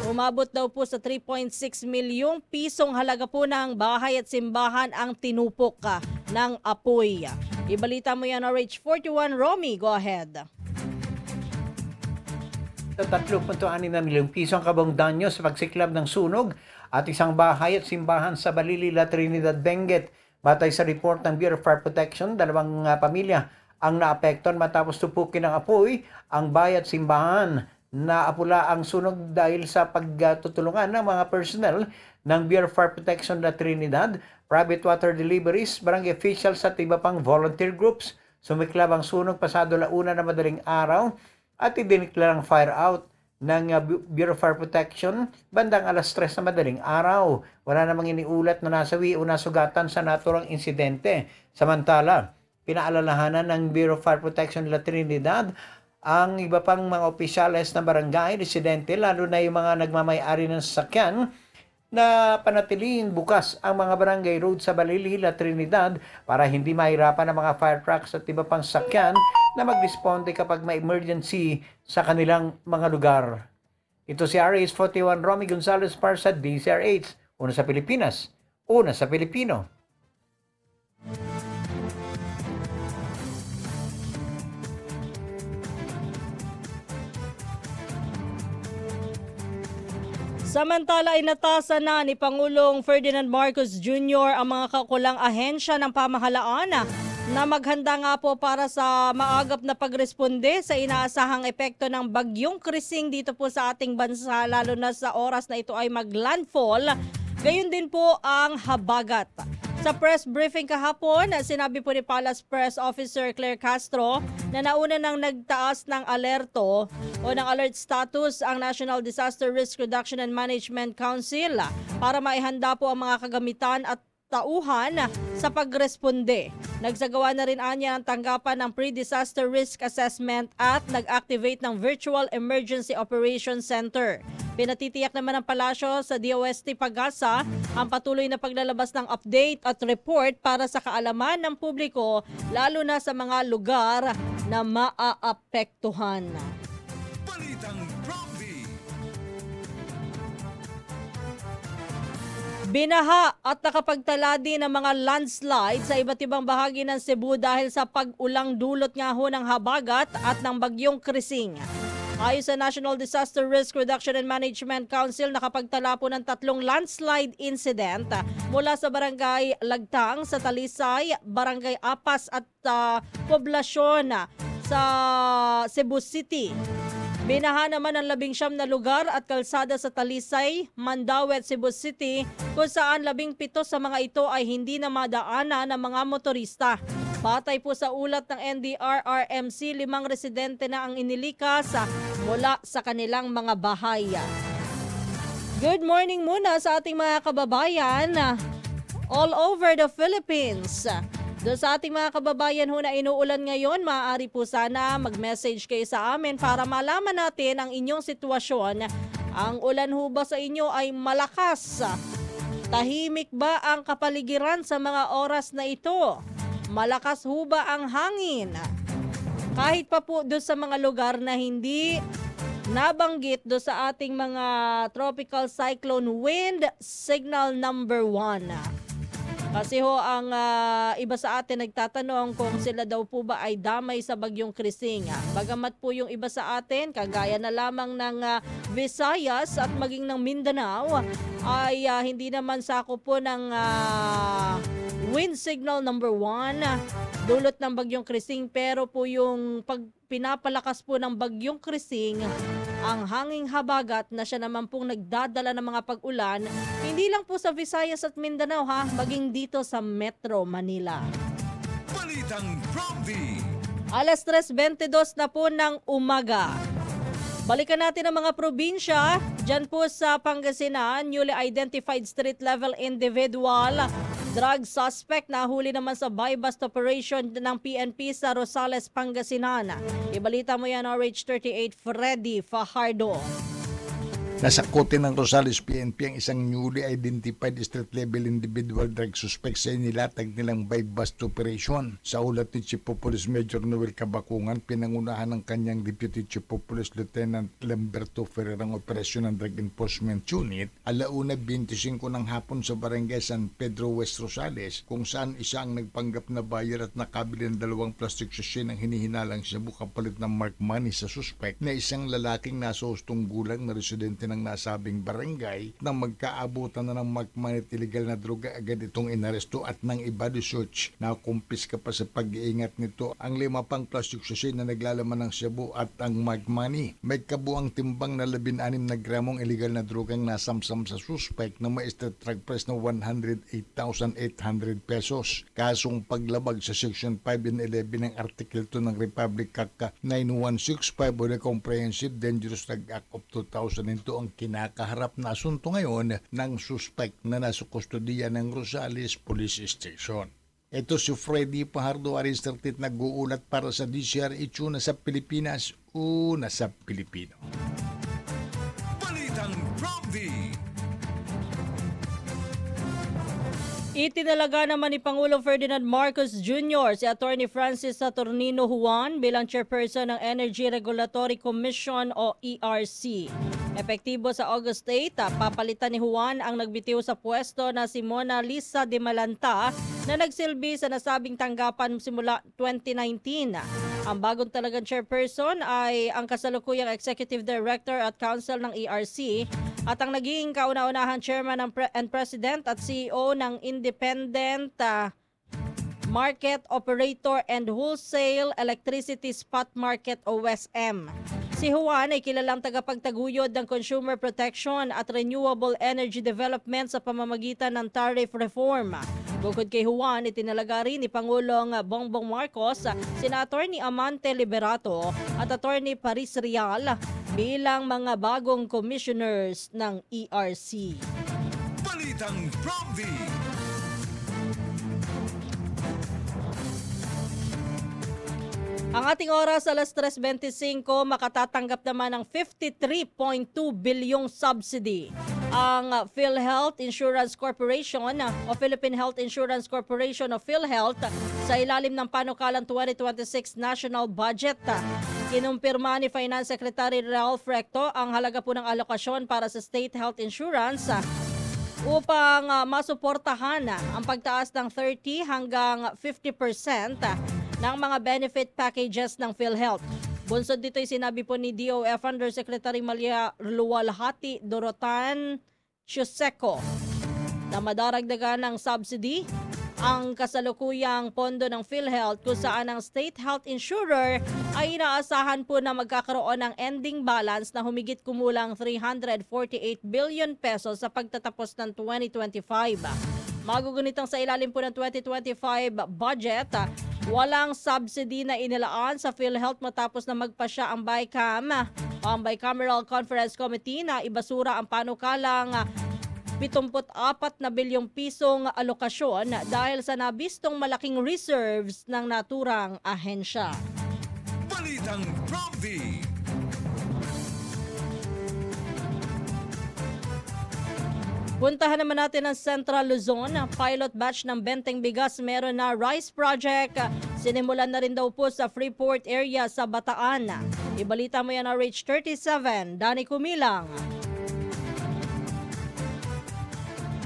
Umabot daw po sa 3.6 milyong pisong halaga po ng bahay at simbahan ang tinupok ah, ng apoy. Ibalita mo yan, RH41. Romy, go ahead. Sa 3.6 na milyong piso ang kabong danyo sa pagsiklab ng sunog at isang bahay at simbahan sa Balili, La Trinidad, Benguet. Batay sa report ng Bureau of Fire Protection, dalawang uh, pamilya ang naapekton matapos tupukin ng apoy ang bahay at simbahan. Naapula ang sunog dahil sa pagtutulungan ng mga personnel ng Bureau of Fire Protection La Trinidad, private water deliveries, barangay officials at iba pang volunteer groups. Sumiklab ang sunog pasado launa na madaling araw at idiniklarang fire out ng uh, Bu- Bureau of Fire Protection bandang alas 3 na madaling araw. Wala namang iniulat na nasawi o nasugatan sa naturang insidente. Samantala, pinaalalahanan ng Bureau of Fire Protection La Trinidad ang iba pang mga opisyales ng barangay, residente, lalo na yung mga nagmamayari ng sasakyan na panatilihin bukas ang mga barangay road sa Balili, La Trinidad para hindi mahirapan ang mga fire trucks at iba pang sakyan na mag-responde kapag may emergency sa kanilang mga lugar. Ito si RH41 Romy Gonzalez para sa DCRH. Una sa Pilipinas, una sa Pilipino. Samantala, inatasan na ni Pangulong Ferdinand Marcos Jr. ang mga kakulang ahensya ng pamahalaan na maghanda nga po para sa maagap na pagresponde sa inaasahang epekto ng bagyong krising dito po sa ating bansa lalo na sa oras na ito ay maglandfall. Gayun din po ang habagat. Sa press briefing kahapon, sinabi po ni Palace Press Officer Claire Castro na nauna nang nagtaas ng alerto o ng alert status ang National Disaster Risk Reduction and Management Council para maihanda po ang mga kagamitan at tauhan sa pagresponde. Nagsagawa na rin anya ng tanggapan ng pre-disaster risk assessment at nag-activate ng Virtual Emergency Operations Center. Pinatitiyak naman ng palasyo sa DOST Pagasa ang patuloy na paglalabas ng update at report para sa kaalaman ng publiko lalo na sa mga lugar na maaapektuhan. Balitang Binaha at nakapagtala din ng mga landslide sa iba't ibang bahagi ng Cebu dahil sa pag-ulang dulot nga ho ng habagat at ng bagyong Krising. Ayon sa National Disaster Risk Reduction and Management Council, nakapagtala po ng tatlong landslide incident mula sa barangay Lagtang sa Talisay, barangay Apas at ah, poblasyon sa Cebu City. Binaha naman ang labing siyam na lugar at kalsada sa Talisay, Mandaue at Cebu City kung saan labing pito sa mga ito ay hindi na madaanan ng mga motorista. Batay po sa ulat ng NDRRMC, limang residente na ang inilikas mula sa kanilang mga bahay. Good morning muna sa ating mga kababayan all over the Philippines. Doon sa ating mga kababayan ho na inuulan ngayon, maaari po sana mag-message kayo sa amin para malaman natin ang inyong sitwasyon. Ang ulan ho ba sa inyo ay malakas? Tahimik ba ang kapaligiran sa mga oras na ito? Malakas ho ba ang hangin? Kahit pa po doon sa mga lugar na hindi nabanggit do sa ating mga tropical cyclone wind signal number 1. Kasi ho ang ah, iba sa atin nagtatanong kung sila daw po ba ay damay sa bagyong Krising. Bagamat po yung iba sa atin, kagaya na lamang ng ah, Visayas at maging ng Mindanao, ay ah, hindi naman sako po ng ah, wind signal number 1 dulot ng bagyong Krising pero po yung pag pinapalakas po ng bagyong Krising ang hanging habagat na siya naman pong nagdadala ng mga pag-ulan hindi lang po sa Visayas at Mindanao ha maging dito sa Metro Manila. Balitang Prompty. Alas 3.22 na po ng umaga. Balikan natin ang mga probinsya. Diyan po sa Pangasinan, newly identified street level individual drug suspect na huli naman sa buy-bust operation ng PNP sa Rosales, Pangasinan. Ibalita mo yan, RH38 Freddy Fajardo. Nasakote ng Rosales PNP ang isang newly identified street level individual drug suspect sa inilatag nilang by bust operation. Sa ulat ni Chief of Police Major Noel Kabakungan, pinangunahan ng kanyang Deputy Chief of Police Lieutenant Lamberto Ferrer ang operasyon ng Drug Enforcement Unit alauna 25 ng hapon sa barangay San Pedro West Rosales kung saan isa ang nagpanggap na buyer at nakabili ng dalawang plastic sachet ng hinihinalang siya kapalit ng mark money sa suspect na isang lalaking nasa hustong gulang na residente ng nasabing barangay nang magkaabutan na ng at illegal na droga agad itong inaresto at nang i-body search na kumpiska pa sa pag-iingat nito ang lima pang plastic sachet na naglalaman ng shabu at ang money. May kabuang timbang na 16 na gramong illegal na drogang nasamsam sa suspect na may street drug price na 108,800 pesos. Kasong paglabag sa Section 5 and 11 ng Article 2 ng Republic Act 9165 o the Comprehensive Dangerous Drug Act of 2002 ang kinakaharap na asunto ngayon ng suspect na nasa kustodiya ng Rosales Police Station. Ito si Freddy Pahardo Aristertit nag-uulat para sa DCRH na sa Pilipinas, una sa Pilipino. Balitang Prompty. Itinalaga naman ni Pangulong Ferdinand Marcos Jr. si Attorney Francis Saturnino Juan bilang chairperson ng Energy Regulatory Commission o ERC. Epektibo sa August 8, ah, papalitan ni Juan ang nagbitiw sa pwesto na si Mona Lisa de Malanta na nagsilbi sa nasabing tanggapan simula 2019. Ang bagong talagang chairperson ay ang kasalukuyang Executive Director at Council ng ERC at ang naging kauna-unahang chairman ng and president at CEO ng Independent ah, Market Operator and Wholesale Electricity Spot Market o WESM. Si Juan ay kilalang tagapagtaguyod ng consumer protection at renewable energy development sa pamamagitan ng tariff reform. Bukod kay Juan, itinalaga rin ni Pangulong Bongbong Marcos, sina Attorney Amante Liberato at Attorney Paris Rial bilang mga bagong commissioners ng ERC. Balitang Prompty. Ang ating oras alas 3.25, makatatanggap naman ng 53.2 bilyong subsidy. Ang PhilHealth Insurance Corporation o Philippine Health Insurance Corporation o PhilHealth sa ilalim ng panukalang 2026 National Budget. Kinumpirma ni Finance Secretary Ralph Recto ang halaga po ng alokasyon para sa state health insurance upang ah, masuportahan ah, ang pagtaas ng 30 hanggang 50% ah, ng mga benefit packages ng PhilHealth. Bunsod dito ay sinabi po ni DOF Undersecretary Malia Luwalhati Dorotan Chuseco na madaragdagan ng subsidy ang kasalukuyang pondo ng PhilHealth kung saan ang state health insurer ay inaasahan po na magkakaroon ng ending balance na humigit kumulang 348 billion pesos sa pagtatapos ng 2025. Magugunitang sa ilalim po ng 2025 budget, walang subsidy na inilaan sa PhilHealth matapos na magpasya ang BICAM, ang Bicameral Conference Committee na ibasura ang panukalang 74 na bilyong pisong alokasyon dahil sa nabistong malaking reserves ng naturang ahensya. Balitang Promdi. Puntahan naman natin ang Central Luzon. Pilot batch ng Benteng Bigas meron na rice project. Sinimulan na rin daw po sa Freeport area sa Bataan. Ibalita mo yan na Rich 37, Dani Kumilang.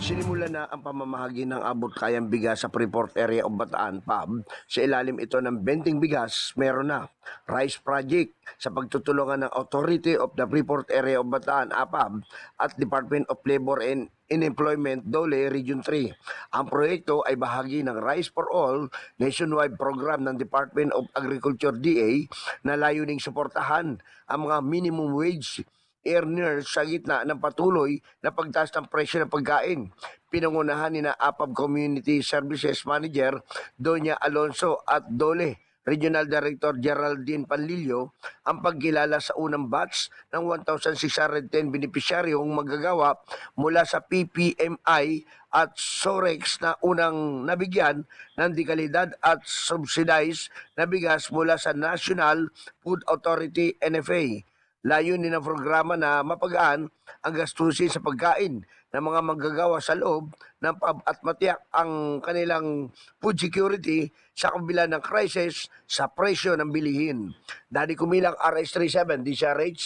Sinimulan na ang pamamahagi ng abot kayang bigas sa Freeport area of Bataan, PAB. Sa ilalim ito ng Benting Bigas, meron na Rice Project sa pagtutulungan ng Authority of the Freeport area of Bataan, APAB, at Department of Labor and Unemployment, Dole, Region 3. Ang proyekto ay bahagi ng Rice for All nationwide program ng Department of Agriculture, DA, na layuning suportahan ang mga minimum wage earners sa gitna ng patuloy na pagtaas ng presyo ng pagkain. Pinangunahan ni na APAB Community Services Manager Doña Alonso at Dole Regional Director Geraldine Panlilio ang pagkilala sa unang batch ng 1,610 benepisyaryong magagawa mula sa PPMI at SOREX na unang nabigyan ng dekalidad at subsidized na bigas mula sa National Food Authority NFA. Layunin ng programa na mapagaan ang gastusin sa pagkain ng mga manggagawa sa loob ng pub at matiyak ang kanilang food security sa kabila ng crisis sa presyo ng bilihin. Dani Kumilang RS37 DCRH,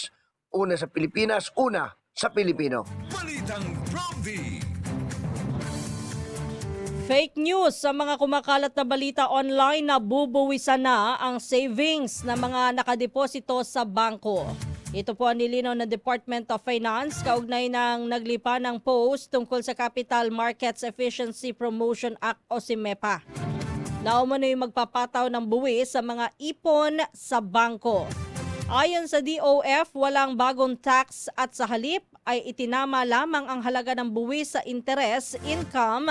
una sa Pilipinas, una sa Pilipino. Balitang Promdi. Fake news sa mga kumakalat na balita online na bubuwisan na ang savings ng mga nakadeposito sa bangko. Ito po ang nilinaw ng Department of Finance kaugnay ng naglipa ng post tungkol sa Capital Markets Efficiency Promotion Act o SIMEPA. Naumano yung magpapataw ng buwis sa mga ipon sa bangko. Ayon sa DOF, walang bagong tax at sa halip ay itinama lamang ang halaga ng buwis sa interest income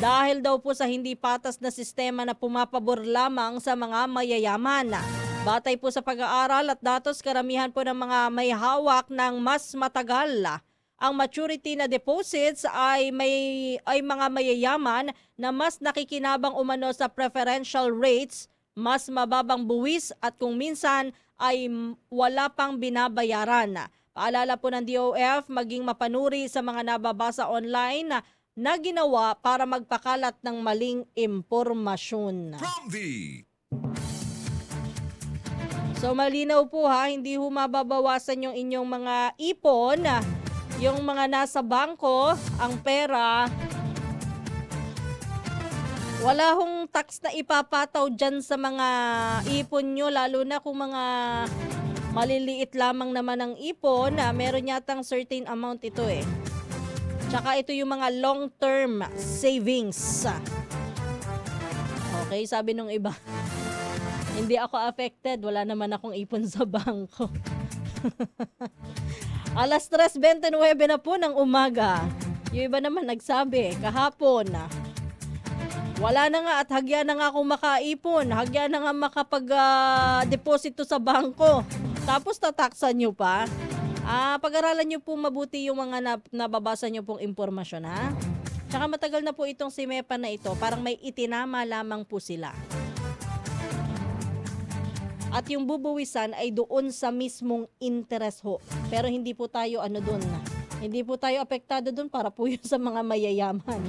dahil daw po sa hindi patas na sistema na pumapabor lamang sa mga mayayaman. Batay po sa pag-aaral at datos, karamihan po ng mga may hawak ng mas matagal ang maturity na deposits ay may ay mga mayayaman na mas nakikinabang umano sa preferential rates, mas mababang buwis at kung minsan ay wala pang binabayaran. Paalala po ng DOF maging mapanuri sa mga nababasa online na, na ginawa para magpakalat ng maling impormasyon. Promdi. So malinaw po ha, hindi ho mababawasan yung inyong mga ipon, yung mga nasa bangko, ang pera. Wala hong tax na ipapataw dyan sa mga ipon nyo, lalo na kung mga maliliit lamang naman ang ipon, na meron yatang certain amount ito eh. Tsaka ito yung mga long-term savings. Okay, sabi nung iba. Hindi ako affected. Wala naman akong ipon sa bangko. Alas 3.29 na po ng umaga. Yung iba naman nagsabi, kahapon na. Wala na nga at hagya na nga akong makaipon. Hagya na nga makapag-deposito sa bangko. Tapos tataksan nyo pa. Ah, pag-aralan nyo po mabuti yung mga nab- nababasa nyo pong impormasyon, ha? Tsaka matagal na po itong si Mepa na ito. Parang may itinama lamang po sila. At yung bubuwisan ay doon sa mismong interest ho. Pero hindi po tayo ano doon. Hindi po tayo apektado doon para po yun sa mga mayayaman.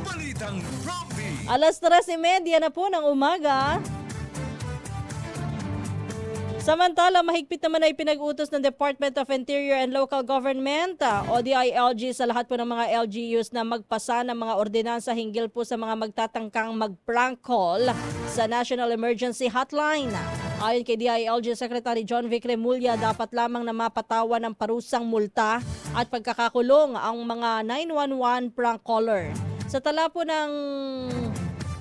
Balitang Promdi. Alas 3.30 na po ng umaga. Samantala, mahigpit naman ay pinag-utos ng Department of Interior and Local Government ah, o DILG sa lahat po ng mga LGUs na magpasa ng mga ordinansa hinggil po sa mga magtatangkang mag-prank call sa National Emergency Hotline. Ayon kay DILG Secretary John Vic Remulla, dapat lamang na mapatawa ng parusang multa at pagkakakulong ang mga 911 prank caller. Sa tala po ng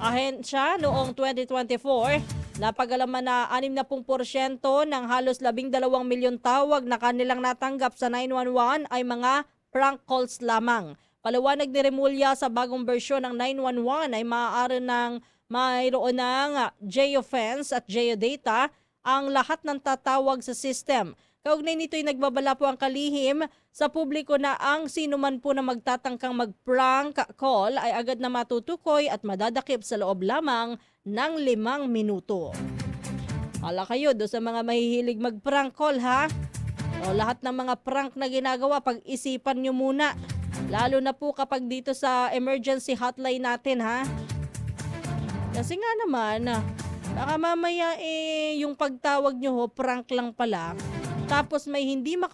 ahensya noong 2024, Napagalaman na 60% ng halos 12 milyon tawag na kanilang natanggap sa 911 ay mga prank calls lamang. Paliwanag ni Remulla sa bagong bersyon ng 911 ay maaari ng mayroon ng geofence at geodata ang lahat ng tatawag sa system. Kaugnay nito ay nagbabala po ang kalihim sa publiko na ang sino man po na magtatangkang mag-prank call ay agad na matutukoy at madadakip sa loob lamang ng limang minuto. Hala kayo do sa mga mahihilig mag-prank call ha. O lahat ng mga prank na ginagawa, pag-isipan nyo muna. Lalo na po kapag dito sa emergency hotline natin ha. Kasi nga naman, baka mamaya eh yung pagtawag nyo ho, prank lang pala. Tapos may hindi maka